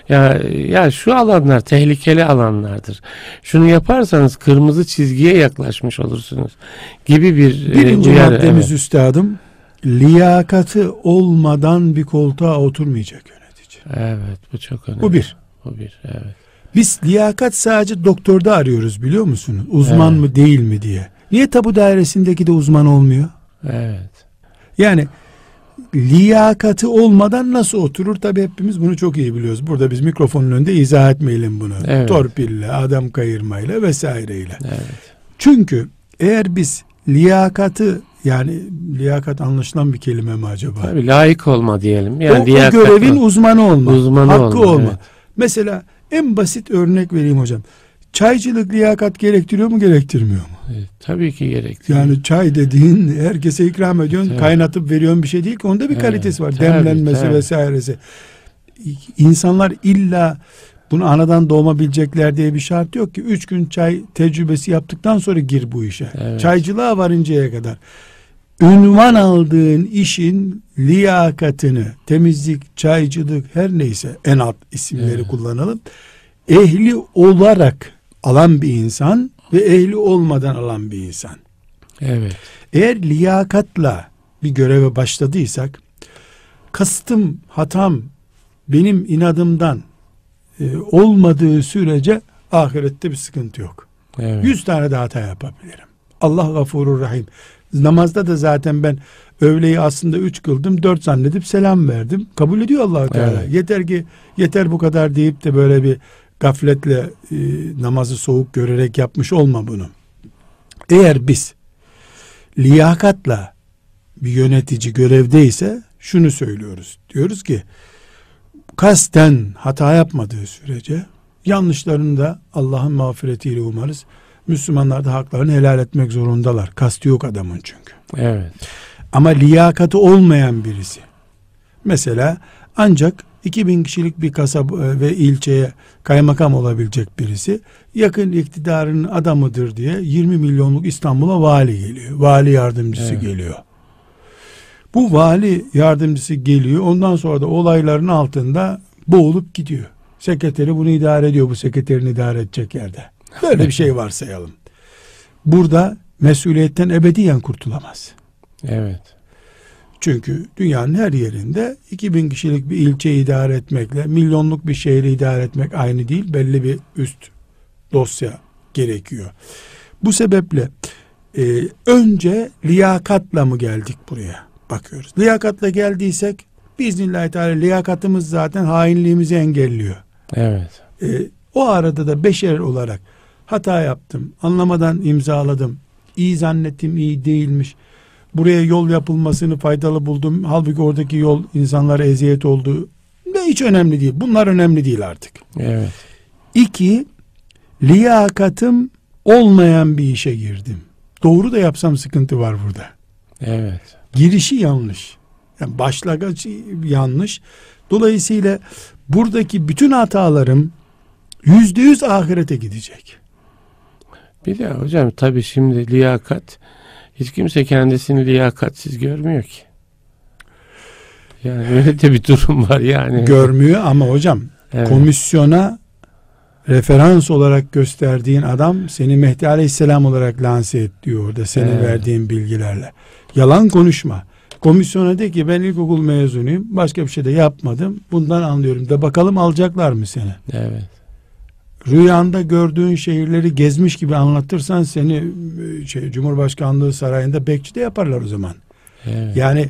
Ya ya şu alanlar tehlikeli alanlardır. Şunu yaparsanız kırmızı çizgiye yaklaşmış olursunuz gibi bir e, Birinci uyarı, maddemiz evet. üstadım liyakatı olmadan bir koltuğa oturmayacak yönetici. Evet, bu çok önemli. Bu bir. Bu bir, evet. Biz liyakat sadece doktorda arıyoruz biliyor musunuz? Uzman Evet. mı değil mi diye. Niye tabu dairesindeki de uzman olmuyor? Evet. Yani liyakatı olmadan nasıl oturur? Tabi hepimiz bunu çok iyi biliyoruz. Burada biz mikrofonun önünde izah etmeyelim bunu. Evet. Torpille, adam kayırmayla vesaireyle. Evet. Çünkü eğer biz liyakatı yani liyakat anlaşılan bir kelime mi acaba? Tabii layık olma diyelim. Yani o, o liyakat- görevin uzmanı olma. Uzmanı hakkı olma, olma. evet. Mesela en basit örnek vereyim hocam. Çaycılık liyakat gerektiriyor mu gerektirmiyor mu? E, tabii ki gerektiriyor. Yani çay dediğin herkese ikram ediyorsun, Evet. kaynatıp veriyorsun bir şey değil ki. Onda bir kalitesi var. tabii, Demlenmesi tabii. vesairesi. İnsanlar illa bunu anadan doğma bilecekler diye bir şart yok ki. Üç gün çay tecrübesi yaptıktan sonra gir bu işe. Evet. Çaycılığa varıncaya kadar. Ünvan aldığın işin liyakatını, temizlik, çaycılık her neyse en alt isimleri Evet. kullanalım. Ehli olarak alan bir insan ve ehli olmadan alan bir insan. Evet. Eğer liyakatla bir göreve başladıysak kastım, hatam benim inadımdan e, olmadığı sürece ahirette bir sıkıntı yok. Evet. Yüz tane de hata yapabilirim. Allah gafurur rahim. Namazda da zaten ben öğleyi aslında üç kıldım, dört zannedip selam verdim. Kabul ediyor allah Teala. Evet. Yeter ki yeter bu kadar deyip de böyle bir gafletle e, namazı soğuk görerek yapmış olma bunu. Eğer biz liyakatla bir yönetici görevdeyse şunu söylüyoruz. Diyoruz ki kasten hata yapmadığı sürece yanlışlarını da Allah'ın mağfiretiyle umarız. Müslümanlar da haklarını helal etmek zorundalar. Kastı yok adamın çünkü. Evet. Ama liyakati olmayan birisi. Mesela ancak 2000 kişilik bir kasaba ve ilçeye kaymakam olabilecek birisi yakın iktidarın adamıdır diye 20 milyonluk İstanbul'a vali geliyor. Vali yardımcısı Evet. geliyor. Bu vali yardımcısı geliyor. Ondan sonra da olayların altında boğulup gidiyor. Sekreteri bunu idare ediyor. Bu sekreterini idare edecek yerde. Böyle bir şey varsayalım. Burada mesuliyetten ebediyen kurtulamaz. Evet. Çünkü dünyanın her yerinde 2000 kişilik bir ilçeyi idare etmekle milyonluk bir şehri idare etmek aynı değil. Belli bir üst dosya gerekiyor. Bu sebeple e, önce liyakatla mı geldik buraya? Bakıyoruz. Liyakatla geldiysek biiznillahü teala liyakatımız zaten hainliğimizi engelliyor. Evet. E, o arada da beşer olarak hata yaptım, anlamadan imzaladım, iyi zannettim iyi değilmiş. Buraya yol yapılmasını faydalı buldum. Halbuki oradaki yol insanlara eziyet oldu. Ve hiç önemli değil. Bunlar önemli değil artık. Evet. İki, liyakatım olmayan bir işe girdim. Doğru da yapsam sıkıntı var burada. Evet. Girişi yanlış. Yani başlangıç yanlış. Dolayısıyla buradaki bütün hatalarım yüzde yüz ahirete gidecek. Bir de hocam tabii şimdi liyakat hiç kimse kendisini liyakatsiz görmüyor ki. Yani öyle de bir durum var yani. Görmüyor ama hocam Evet. komisyona referans olarak gösterdiğin adam seni Mehdi Aleyhisselam olarak lanse et diyor orada senin Evet. verdiğin bilgilerle. Yalan konuşma. Komisyona de ki ben ilkokul mezunuyum. Başka bir şey de yapmadım. Bundan anlıyorum. De bakalım alacaklar mı seni? Evet. Rüyanda gördüğün şehirleri gezmiş gibi anlatırsan seni e, şey, Cumhurbaşkanlığı sarayında bekçi de yaparlar o zaman. Evet. Yani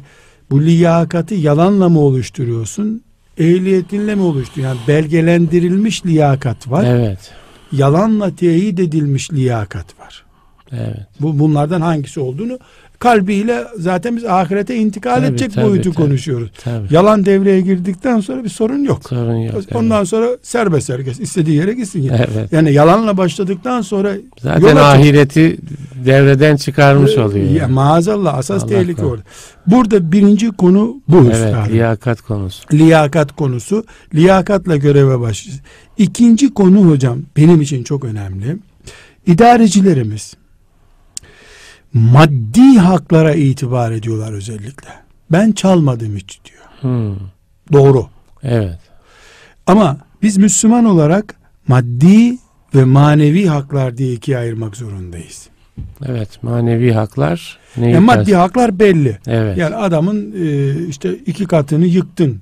bu liyakati yalanla mı oluşturuyorsun? Ehliyetinle mi oluşturuyorsun? Yani belgelendirilmiş liyakat var. Evet. Yalanla teyit edilmiş liyakat var. Evet. Bu bunlardan hangisi olduğunu kalbiyle zaten biz ahirete intikal Tabii, edecek tabii, boyutu tabii. konuşuyoruz. Tabii. Yalan devreye girdikten sonra bir sorun yok. Sorun yok. Ondan sonra serbest herkes istediği yere gitsin. evet. evet. Yani yalanla başladıktan sonra Zaten ahireti devreden çıkarmış Ee, oluyor. Ya maazallah asas Allah tehlike orada. Burada birinci konu bu Evet, üstadım. liyakat konusu. liyakat konusu. Liyakatla göreve başlıyoruz. İkinci konu hocam benim için çok önemli. İdarecilerimiz maddi haklara itibar ediyorlar özellikle. Ben çalmadım hiç diyor. Hmm, Doğru. Evet. Ama biz Müslüman olarak maddi ve manevi haklar diye ikiye ayırmak zorundayız. Evet. Manevi haklar neyi Yani maddi haklar belli. Evet. Yani adamın e, işte iki katını yıktın.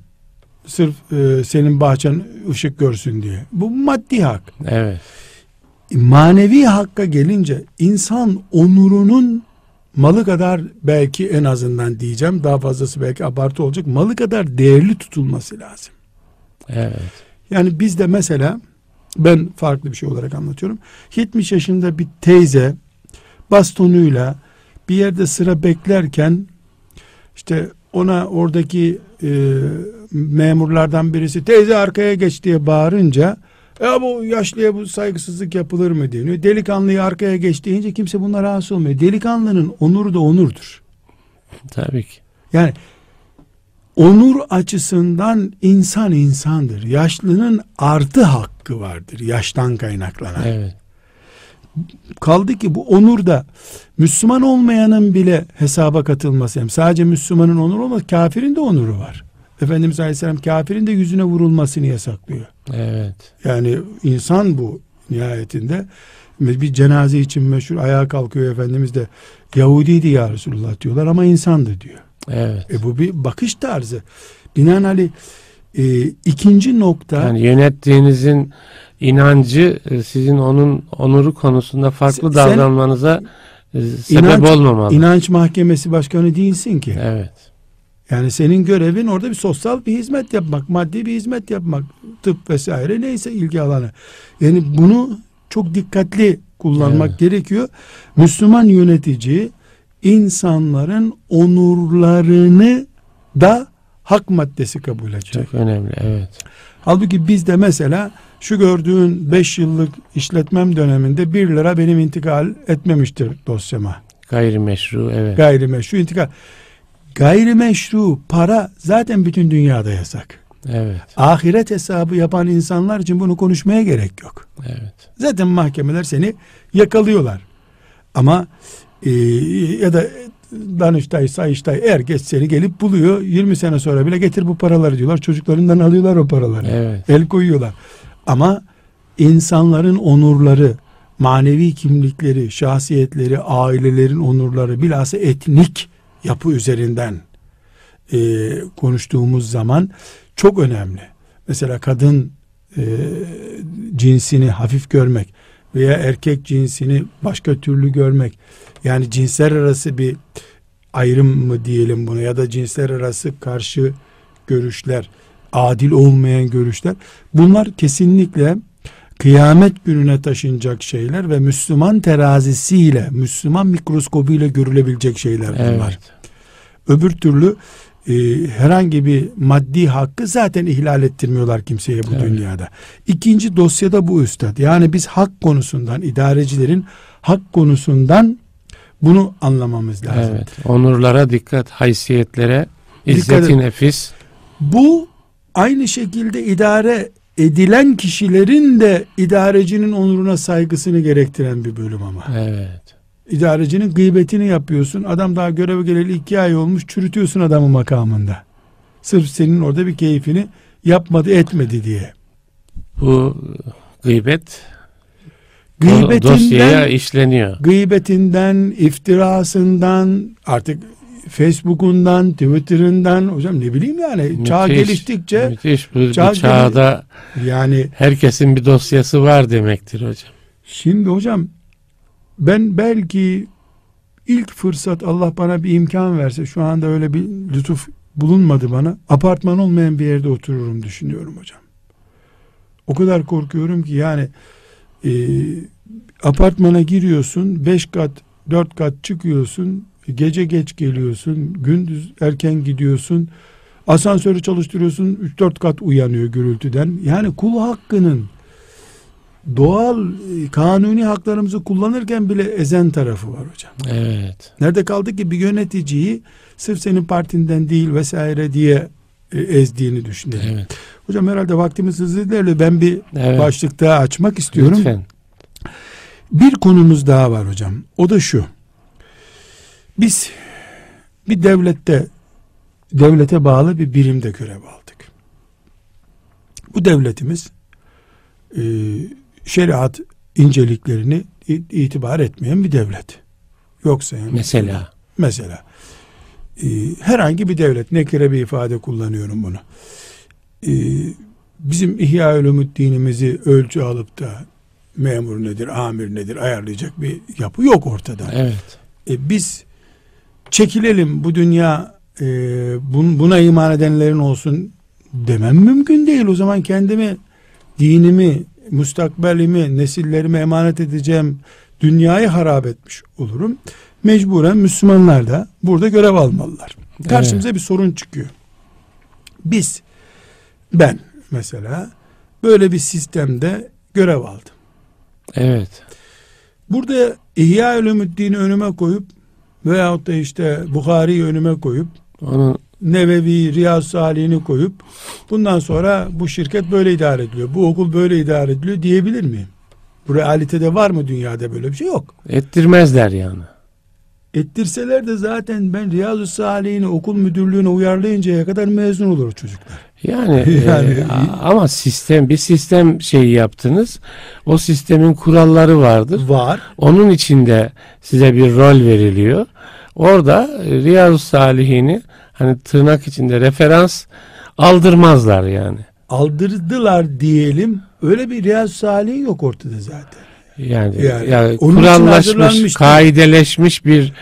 Sırf e, senin bahçen ışık görsün diye. Bu maddi hak. Evet. Manevi hakka gelince insan onurunun malı kadar belki en azından diyeceğim daha fazlası belki abartı olacak malı kadar değerli tutulması lazım. Evet. Yani bizde mesela ben farklı bir şey olarak anlatıyorum. 70 yaşında bir teyze bastonuyla bir yerde sıra beklerken işte ona oradaki e, memurlardan birisi teyze arkaya geç diye bağırınca ya bu yaşlıya bu saygısızlık yapılır mı deniyor. Delikanlıyı arkaya geç deyince kimse buna rahatsız olmuyor. Delikanlının onuru da onurdur. Tabii ki. Yani onur açısından insan insandır. Yaşlının artı hakkı vardır yaştan kaynaklanan. Evet. Kaldı ki bu onur da Müslüman olmayanın bile hesaba katılması. Yani sadece Müslümanın onuru olmaz, kafirin de onuru var. Efendimiz Aleyhisselam kafirin de yüzüne vurulmasını yasaklıyor. Evet. Yani insan bu nihayetinde. Bir cenaze için meşhur ayağa kalkıyor Efendimiz de Yahudiydi ya Resulullah diyorlar ama insandı diyor. Evet. E bu bir bakış tarzı. Binaenaleyh e, ikinci nokta Yani yönettiğinizin inancı e, sizin onun onuru konusunda farklı Sen- davranmanıza e, sebep İnanç- olmamalı. inanç mahkemesi başkanı değilsin ki. evet. Yani senin görevin orada bir sosyal bir hizmet yapmak, maddi bir hizmet yapmak, tıp vesaire neyse ilgi alanı. Yani bunu çok dikkatli kullanmak Evet. gerekiyor. Müslüman yönetici insanların onurlarını da hak maddesi kabul edecek. Çok önemli. Evet. Halbuki bizde mesela şu gördüğün 5 yıllık işletmem döneminde 1 lira benim intikal etmemiştir dosyama. Gayrimeşru. Evet. Gayrimeşru intikal. Gayrimeşru para zaten bütün dünyada yasak. Evet. Ahiret hesabı yapan insanlar için bunu konuşmaya gerek yok. Evet. Zaten mahkemeler seni yakalıyorlar. Ama e, ya da Danıştay, Sayıştay herkes seni gelip buluyor. 20 sene sonra bile getir bu paraları diyorlar. Çocuklarından alıyorlar o paraları. Evet. El koyuyorlar. Ama insanların onurları, manevi kimlikleri, şahsiyetleri, ailelerin onurları bilhassa etnik yapı üzerinden e, konuştuğumuz zaman çok önemli. Mesela kadın e, cinsini hafif görmek veya erkek cinsini başka türlü görmek yani cinsler arası bir ayrım mı diyelim buna ya da cinsler arası karşı görüşler adil olmayan görüşler bunlar kesinlikle kıyamet gününe taşınacak şeyler ve Müslüman terazisiyle Müslüman mikroskobuyla görülebilecek şeyler bunlar. Evet. Öbür türlü e, herhangi bir maddi hakkı zaten ihlal ettirmiyorlar kimseye bu Evet. dünyada. İkinci dosyada bu üstad. Yani biz hak konusundan, idarecilerin hak konusundan bunu anlamamız lazım. Evet. Onurlara dikkat, haysiyetlere, Dikkat izzeti et. nefis. Bu aynı şekilde idare edilen kişilerin de idarecinin onuruna saygısını gerektiren bir bölüm ama. Evet. İdarecinin gıybetini yapıyorsun. Adam daha göreve geleli iki ay olmuş. Çürütüyorsun adamı makamında. Sırf senin orada bir keyfini yapmadı etmedi diye. Bu gıybet Gıybetinden, dosyaya işleniyor. gıybetinden, iftirasından, artık Facebook'undan, Twitter'ından, hocam ne bileyim yani çağ Müthiş, geliştikçe müthiş. Bu çağ çağda yani herkesin bir dosyası var demektir hocam. Şimdi hocam ben belki ilk fırsat Allah bana bir imkan verse şu anda öyle bir lütuf bulunmadı bana. Apartman olmayan bir yerde otururum düşünüyorum hocam. O kadar korkuyorum ki yani e, apartmana giriyorsun 5 kat 4 kat çıkıyorsun Gece geç geliyorsun, gündüz erken gidiyorsun. Asansörü çalıştırıyorsun, 3-4 kat uyanıyor gürültüden. Yani kul hakkının doğal kanuni haklarımızı kullanırken bile ezen tarafı var hocam. Evet. Nerede kaldı ki bir yöneticiyi sırf senin partinden değil vesaire diye e, ezdiğini düşünelim. Evet. Hocam herhalde vaktimiz hızlı ilerliyor. Ben bir Evet. başlık daha açmak istiyorum. Lütfen. Bir konumuz daha var hocam. O da şu. Biz bir devlette devlete bağlı bir birimde görev aldık. Bu devletimiz e, şeriat inceliklerini itibar etmeyen bir devlet. Yoksa yani Mesela. Mesela e, herhangi bir devlet nekire bir ifade kullanıyorum bunu. E, bizim İhya dinimizi ölçü alıp da memur nedir, amir nedir ayarlayacak bir yapı yok ortada. Evet. E, biz çekilelim bu dünya e, bun- buna iman edenlerin olsun demem mümkün değil. O zaman kendimi, dinimi, mustakbelimi, nesillerime emanet edeceğim dünyayı harap etmiş olurum. Mecburen Müslümanlar da burada görev almalılar. Karşımıza bir sorun çıkıyor. Biz, ben mesela böyle bir sistemde görev aldım. Evet. Burada İhya Ulumuddin'i önüme koyup veyahut da işte Bukhari'yi önüme koyup Onun Nevevi, Riyaz Salih'ini koyup bundan sonra bu şirket böyle idare ediliyor. Bu okul böyle idare ediliyor diyebilir miyim? Bu realitede var mı dünyada böyle bir şey yok. ettirmezler yani. Ettirseler de zaten ben Riyazu Salih'ini okul müdürlüğüne uyarlayıncaya kadar mezun olur çocuklar. Yani, Yani- e, ama sistem bir sistem şeyi yaptınız. O sistemin kuralları vardır. Var. Onun içinde size bir rol veriliyor. Orada e, Riyazu Salihini hani tırnak içinde referans aldırmazlar yani. Aldırdılar diyelim. Öyle bir Riyazu Salih yok ortada zaten. Yani, Yani yani kurallaşmış, kaideleşmiş bir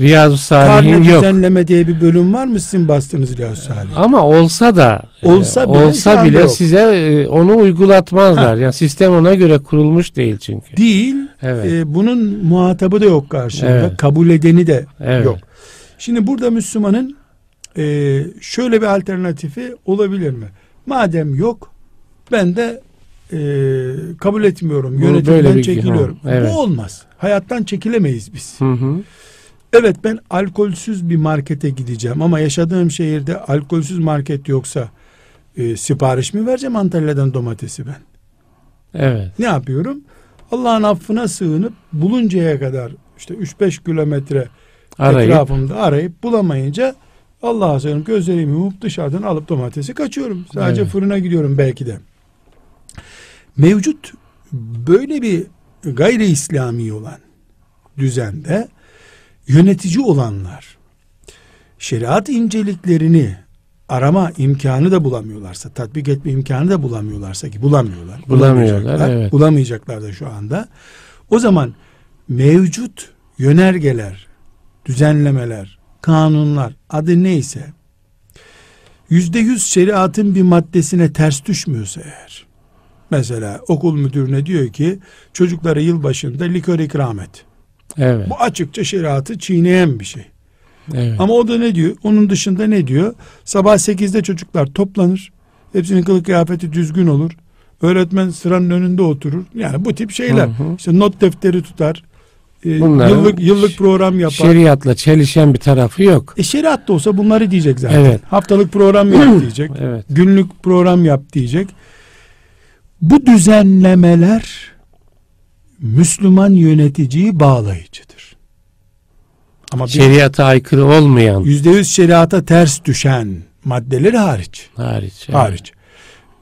Riyazu Salihin Karne yok. düzenleme diye bir bölüm var mı sizin bastığınız Riyazu Salih? Ama olsa da e, Olsa bile olsa bile yok. size e, onu uygulatmazlar. Yani sistem ona göre kurulmuş değil çünkü. Değil. Evet. e, bunun muhatabı da yok karşında. Evet. Kabul edeni de Evet. yok. Şimdi burada Müslümanın e, şöyle bir alternatifi olabilir mi? Madem yok ben de e, kabul etmiyorum. Bu Yönetimden çekiliyorum. Ha, evet. Bu olmaz. Hayattan çekilemeyiz biz. Hı hı. Evet ben alkolsüz bir markete gideceğim ama yaşadığım şehirde alkolsüz market yoksa e, sipariş mi vereceğim Antalya'dan domatesi ben? Evet. Ne yapıyorum? Allah'ın affına sığınıp buluncaya kadar işte 3-5 kilometre Arayıp etrafımda arayıp bulamayınca Allah'a sığınıp gözlerimi yumup dışarıdan alıp domatesi kaçıyorum. Sadece Evet. fırına gidiyorum belki de. Mevcut böyle bir gayri İslami olan düzende yönetici olanlar şeriat inceliklerini arama imkanı da bulamıyorlarsa, tatbik etme imkanı da bulamıyorlarsa ki bulamıyorlar. Bulamıyorlar, bulamayacaklar, evet. Bulamayacaklar da şu anda. O zaman mevcut yönergeler, düzenlemeler, kanunlar adı neyse yüzde yüz şeriatın bir maddesine ters düşmüyorsa eğer mesela okul müdürüne diyor ki çocuklara yılbaşında likör ikram et. evet. Bu açıkça şeriatı çiğneyen bir şey. evet. Ama o da ne diyor? Onun dışında ne diyor? Sabah 8'de çocuklar toplanır. Hepsinin kılık kıyafeti düzgün olur. Öğretmen sıranın önünde oturur. Yani bu tip şeyler. Hı hı. İşte not defteri tutar. Ee, Bunların yıllık yıllık program yapar. Şeriatla çelişen bir tarafı yok. E şeriat da olsa bunları diyecek zaten. Evet. Haftalık program yap diyecek. Evet. Günlük program yap diyecek. Bu düzenlemeler Müslüman yöneticiyi bağlayıcıdır. Ama bir Şeriata aykırı olmayan yüzde yüz şeriata ters düşen maddeleri hariç. hariç. evet. Hariç.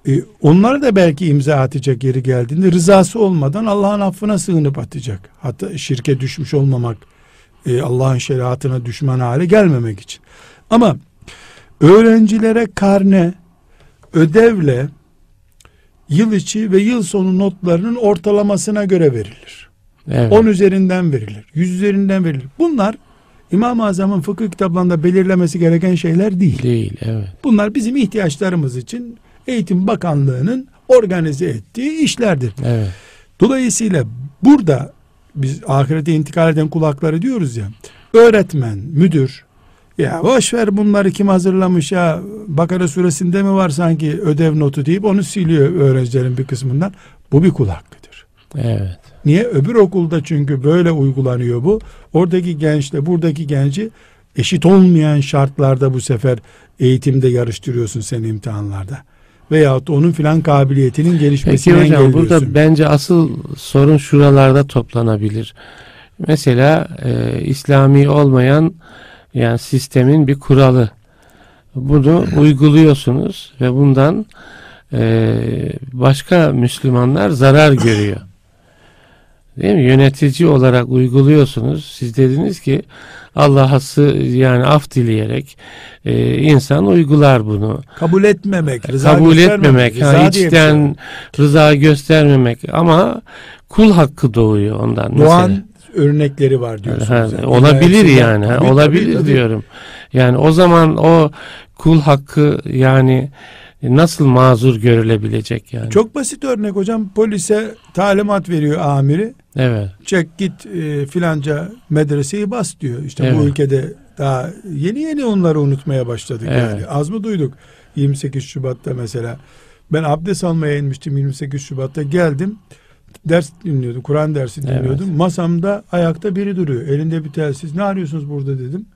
E, onları da belki imza atacak yeri geldiğinde rızası olmadan Allah'ın affına sığınıp atacak. Hatta şirke düşmüş olmamak, e, Allah'ın şeriatına düşman hale gelmemek için. Ama öğrencilere karne, ödevle yıl içi ve yıl sonu notlarının ortalamasına göre verilir. Evet. 10 üzerinden verilir. 100 üzerinden verilir. Bunlar İmam-ı Azam'ın fıkıh kitaplarında belirlemesi gereken şeyler değil. Değil. Evet. Bunlar bizim ihtiyaçlarımız için Eğitim Bakanlığı'nın organize ettiği işlerdir. Evet. Dolayısıyla burada biz ahirete intikal eden kulakları diyoruz ya. öğretmen, müdür ya boş ver bunları kim hazırlamış ya Bakara suresinde mi var sanki ödev notu deyip onu siliyor öğrencilerin bir kısmından. Bu bir kul hakkıdır. Evet. Niye? Öbür okulda çünkü böyle uygulanıyor bu. Oradaki gençle buradaki genci eşit olmayan şartlarda bu sefer eğitimde yarıştırıyorsun sen imtihanlarda. Veyahut onun filan kabiliyetinin gelişmesini Peki hocam burada bence asıl sorun şuralarda toplanabilir. Mesela e, İslami olmayan yani sistemin bir kuralı. Bunu uyguluyorsunuz ve bundan e, başka Müslümanlar zarar görüyor. Değil mi? Yönetici olarak uyguluyorsunuz. Siz dediniz ki Allah'ası yani af dileyerek e, insan uygular bunu. kabul etmemek, rıza Kabul etmemek, rıza ha, şey içten rıza göstermemek ama kul hakkı doğuyor ondan. Doğan mesela. Örnekleri var diyorsunuz. Ha, yani. olabilir yani. ha, Tabii, olabilir tabii, tabii. diyorum. Yani o zaman o kul hakkı yani nasıl mazur görülebilecek yani? Çok basit örnek hocam. Polise talimat veriyor amiri. Evet. Çek git e, filanca medreseyi bas diyor. İşte bu Evet. ülkede daha yeni yeni onları unutmaya başladık Evet. yani. Az mı duyduk 28 Şubat'ta mesela. Ben abdest almaya inmiştim 28 Şubat'ta geldim. Ders dinliyordum. Kur'an dersi Evet. dinliyordum. Masamda ayakta biri duruyor. Elinde bir telsiz. Ne arıyorsunuz burada dedim.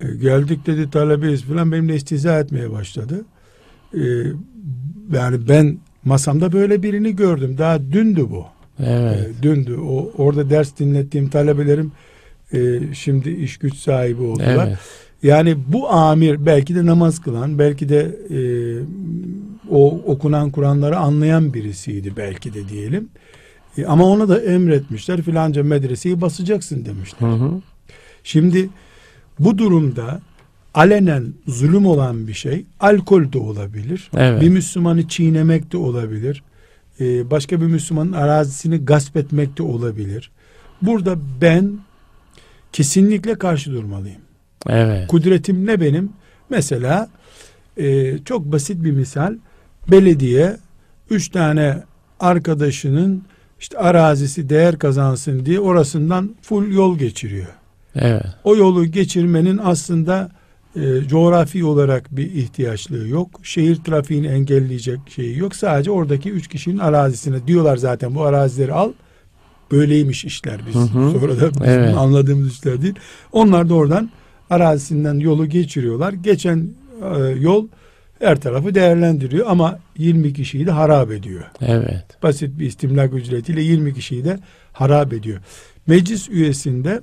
E, geldik dedi talebeyiz falan benimle istihza etmeye başladı. E, yani ben masamda böyle birini gördüm. Daha dündü bu. Evet. E, dündü. O orada ders dinlettiğim talebelerim e, şimdi iş güç sahibi oldular. Evet. Yani bu amir belki de namaz kılan, belki de e, o okunan Kur'anları anlayan birisiydi belki de diyelim. E, ama ona da emretmişler filanca medreseyi basacaksın demişler. Hı hı. Şimdi bu durumda alenen zulüm olan bir şey alkol de olabilir. Evet. Bir Müslümanı çiğnemek de olabilir. Ee, başka bir Müslümanın arazisini gasp etmek de olabilir. Burada ben kesinlikle karşı durmalıyım. Evet. Kudretim ne benim? Mesela e, çok basit bir misal. Belediye üç tane arkadaşının işte arazisi değer kazansın diye orasından full yol geçiriyor. Evet. O yolu geçirmenin aslında e, coğrafi olarak bir ihtiyaçlığı yok. Şehir trafiğini engelleyecek şeyi yok. Sadece oradaki üç kişinin arazisine diyorlar zaten bu arazileri al. Böyleymiş işler biz. Hı hı. Sonra da bizim Evet. anladığımız işler değil. Onlar da oradan arazisinden yolu geçiriyorlar. Geçen e, yol her tarafı değerlendiriyor ama 20 kişiyi de harap ediyor Evet. basit bir istimlak ücretiyle 20 kişiyi de harap ediyor. Meclis üyesinde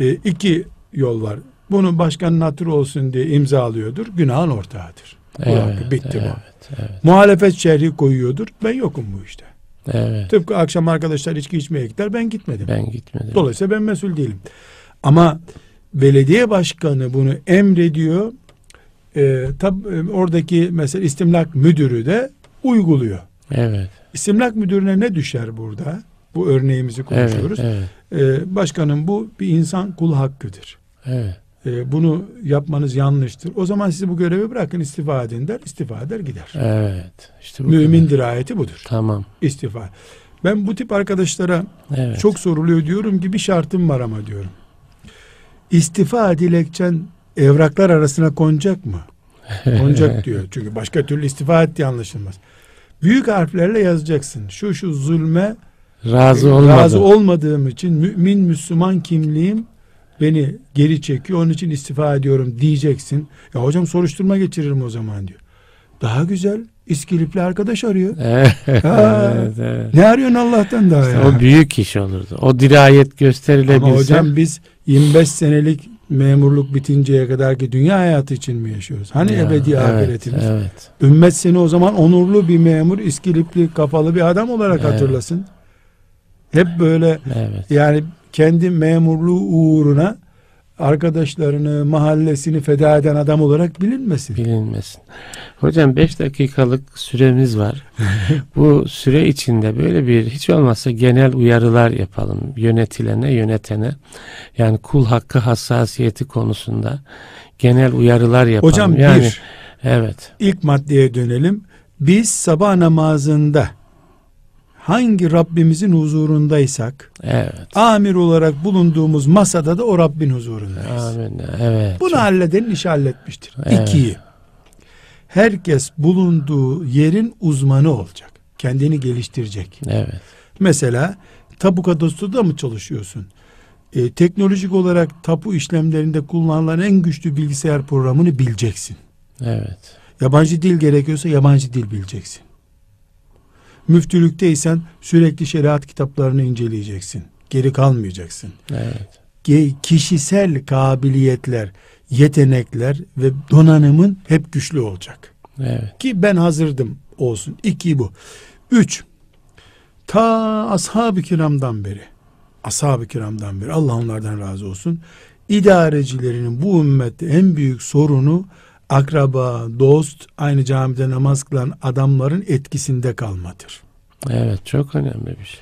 e, iki yol var. Bunun başkanın hatırı olsun diye imzalıyordur. Günahın ortağıdır. Evet. hakkı, bitti bu. evet. Evet. Muhalefet şerhi koyuyordur. Ben yokum bu işte. Evet. Tıpkı akşam arkadaşlar içki içmeye gider ben gitmedim. Ben gitmedim. Dolayısıyla ben mesul değilim. Ama belediye başkanı bunu emrediyor. E, tab, e, oradaki mesela istimlak müdürü de uyguluyor. Evet. İstimlak müdürüne ne düşer burada? Bu örneğimizi Evet. konuşuyoruz. Evet. Ee, başkanım bu bir insan kul hakkıdır. Evet. Ee, bunu yapmanız yanlıştır. O zaman sizi bu görevi bırakın istifa edin der. İstifa eder gider. Evet. İşte bu Mümin dirayeti budur. Tamam. İstifa. Ben bu tip arkadaşlara Evet. çok soruluyor diyorum ki bir şartım var ama diyorum. İstifa dilekçen evraklar arasına konacak mı? Konacak diyor. Çünkü başka türlü istifa etti anlaşılmaz. Büyük harflerle yazacaksın. Şu şu zulme razı olmadı. razı olmadığım için mümin Müslüman kimliğim beni geri çekiyor. Onun için istifa ediyorum diyeceksin. Ya hocam soruşturma geçiririm o zaman diyor. Daha güzel İskilipli arkadaş arıyor. Evet. Ha. evet. Ne arıyorsun Allah'tan daha ya? O büyük iş olurdu. O dirayet gösterilebilse. Ama hocam biz 25 senelik memurluk bitinceye kadar ki dünya hayatı için mi yaşıyoruz? Hani Ya, ebedi evet, ahiretimiz? Evet. Ümmet seni o zaman onurlu bir memur, iskilipli kafalı bir adam olarak Evet. hatırlasın. Hep böyle Evet. yani kendi memurluğu uğruna arkadaşlarını, mahallesini feda eden adam olarak bilinmesin. Bilinmesin. Hocam 5 dakikalık süremiz var. Bu süre içinde böyle bir hiç olmazsa genel uyarılar yapalım. Yönetilene, yönetene. Yani kul hakkı hassasiyeti konusunda genel uyarılar yapalım. Hocam yani, bir, Evet. ilk maddeye dönelim. Biz sabah namazında hangi Rabbimizin huzurundaysak Evet. amir olarak bulunduğumuz masada da o Rabbin huzurundayız. Amin. Evet. Bunu halledenin işi halletmiştir. Evet. İki, herkes bulunduğu yerin uzmanı olacak. Kendini geliştirecek. Evet. Mesela tapu kadastroda mı çalışıyorsun? Ee, teknolojik olarak tapu işlemlerinde kullanılan en güçlü bilgisayar programını bileceksin. Evet. Yabancı dil gerekiyorsa yabancı dil bileceksin. Müftülükteysen sürekli şeriat kitaplarını inceleyeceksin. Geri kalmayacaksın. Evet. Kişisel kabiliyetler, yetenekler ve donanımın hep güçlü olacak. Evet. Ki ben hazırdım olsun. İki bu. Üç, ta ashab-ı kiramdan beri, ashab-ı kiramdan beri, Allah onlardan razı olsun, idarecilerinin bu ümmette en büyük sorunu akraba, dost, aynı camide namaz kılan adamların etkisinde kalmadır. Evet. Çok önemli bir şey.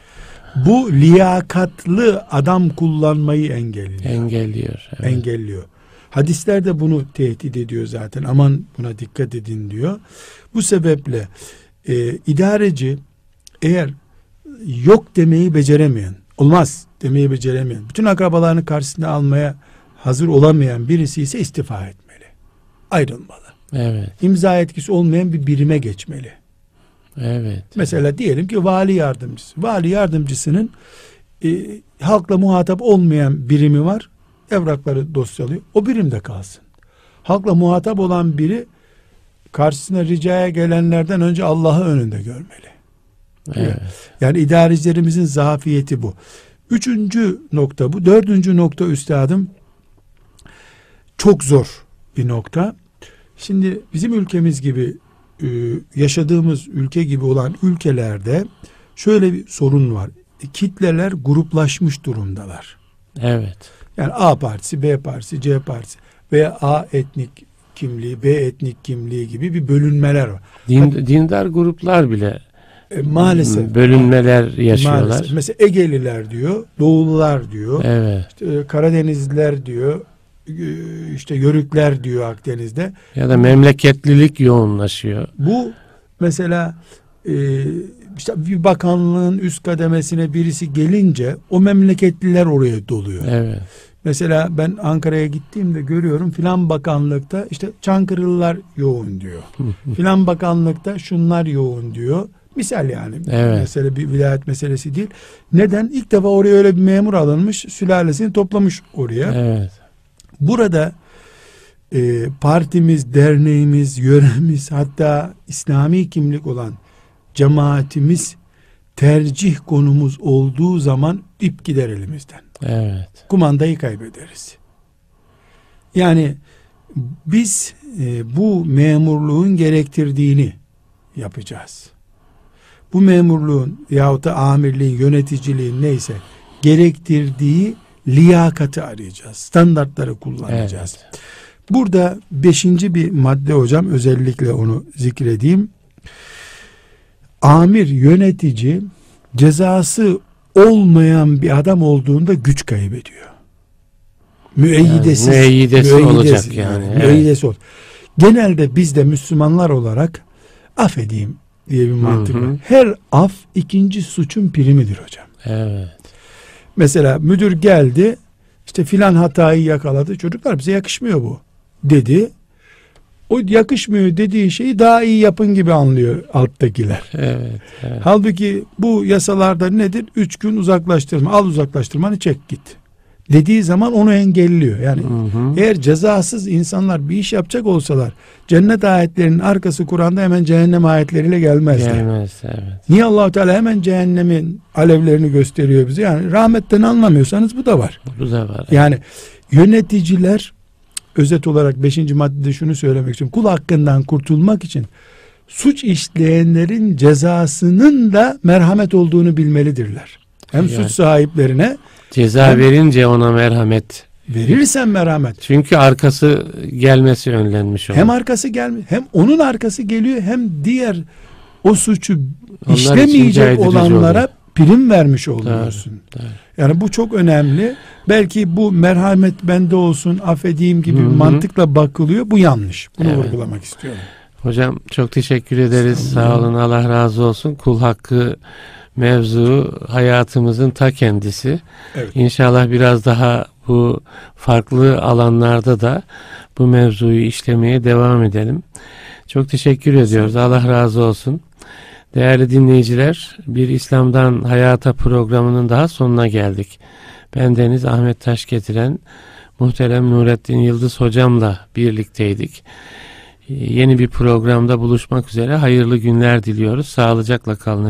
Bu liyakatlı adam kullanmayı engelliyor. Engelliyor. Evet. engelliyor. Hadisler de bunu tehdit ediyor zaten. Aman buna dikkat edin diyor. Bu sebeple e, idareci eğer yok demeyi beceremeyen, olmaz demeyi beceremeyen, bütün akrabalarını karşısına almaya hazır olamayan birisi ise istifa etmeli. Ayrılmalı. Evet. İmza etkisi olmayan bir birime geçmeli. Evet. Mesela diyelim ki vali yardımcısı. Vali yardımcısının e, halkla muhatap olmayan birimi var. Evrakları dosyalıyor. O birimde kalsın. Halkla muhatap olan biri karşısına ricaya gelenlerden önce Allah'ı önünde görmeli. Evet. Yani idarecilerimizin zafiyeti bu. Üçüncü nokta bu. Dördüncü nokta üstadım çok zor bir nokta. Şimdi bizim ülkemiz gibi e, yaşadığımız ülke gibi olan ülkelerde şöyle bir sorun var. Kitleler gruplaşmış durumdalar. Evet. Yani A partisi, B partisi, C partisi veya A etnik kimliği, B etnik kimliği gibi bir bölünmeler var. Din, dindar gruplar bile E, maalesef bölünmeler yaşıyorlar. Maalesef. Mesela Egeliler diyor, Doğulular diyor, Evet. işte Karadenizliler diyor, işte Yörükler diyor Akdeniz'de. Ya da memleketlilik yoğunlaşıyor. Bu mesela e, işte bir bakanlığın üst kademesine birisi gelince o memleketliler oraya doluyor. Evet. Mesela ben Ankara'ya gittiğimde görüyorum filan bakanlıkta işte Çankırılılar yoğun diyor. filan bakanlıkta şunlar yoğun diyor. Misal yani. Evet. Mesele bir vilayet meselesi değil. Neden? İlk defa oraya öyle bir memur alınmış. Sülalesini toplamış oraya. Evet. Burada e, partimiz, derneğimiz, yöremiz hatta İslami kimlik olan cemaatimiz tercih konumuz olduğu zaman ip gider elimizden. Evet. Kumandayı kaybederiz. Yani biz e, bu memurluğun gerektirdiğini yapacağız. Bu memurluğun yahut da amirliğin, yöneticiliğin neyse gerektirdiği liyakati arayacağız. Standartları kullanacağız. Evet. Burada beşinci bir madde hocam özellikle onu zikredeyim. Amir, yönetici cezası olmayan bir adam olduğunda güç kaybediyor. Müeyyidesiz. Yani müeyyidesi olacak yani, evet. Müeyyidesi ol. Genelde biz de Müslümanlar olarak affedeyim diye bir mantık var. Her af ikinci suçun primidir hocam. Evet. Mesela müdür geldi işte filan hatayı yakaladı. Çocuklar bize yakışmıyor bu dedi. O yakışmıyor dediği şeyi daha iyi yapın gibi anlıyor alttakiler. Evet. evet. Halbuki bu yasalarda nedir? Üç gün uzaklaştırma. Al uzaklaştırmanı çek git. Dediği zaman onu engelliyor. Yani Hı hı. eğer cezasız insanlar bir iş yapacak olsalar cennet ayetlerinin arkası Kur'an'da hemen cehennem ayetleriyle gelmezler. Gelmez. Evet. Niye allah Teala hemen cehennemin alevlerini gösteriyor bize? Yani rahmetten anlamıyorsanız bu da var. Bu da var. Yani yöneticiler özet olarak 5. maddede şunu söylemek istiyorum. Kul hakkından kurtulmak için suç işleyenlerin cezasının da merhamet olduğunu bilmelidirler. Hem Yani. suç sahiplerine Ceza Hem- verince ona merhamet. verirsen merhamet. Çünkü arkası gelmesi önlenmiş olur. Hem arkası gelmiyor hem onun arkası geliyor hem diğer o suçu Onlar işlemeyecek olanlara oluyor. prim vermiş oluyorsun. Doğru. Yani bu çok önemli. Belki bu merhamet bende olsun, affedeyim gibi Hı bir hı. mantıkla bakılıyor. Bu yanlış. Bunu Evet. vurgulamak istiyorum. Hocam çok teşekkür ederiz. Sağ olun. Allah razı olsun. Kul hakkı mevzu hayatımızın ta kendisi. Evet. İnşallah biraz daha bu farklı alanlarda da bu mevzuyu işlemeye devam edelim. Çok teşekkür ediyoruz. Allah razı olsun. Değerli dinleyiciler, bir İslam'dan Hayata programının daha sonuna geldik. Ben Deniz Ahmet Taş getiren muhterem Nurettin Yıldız hocamla birlikteydik. Yeni bir programda buluşmak üzere hayırlı günler diliyoruz. Sağlıcakla kalın efendim.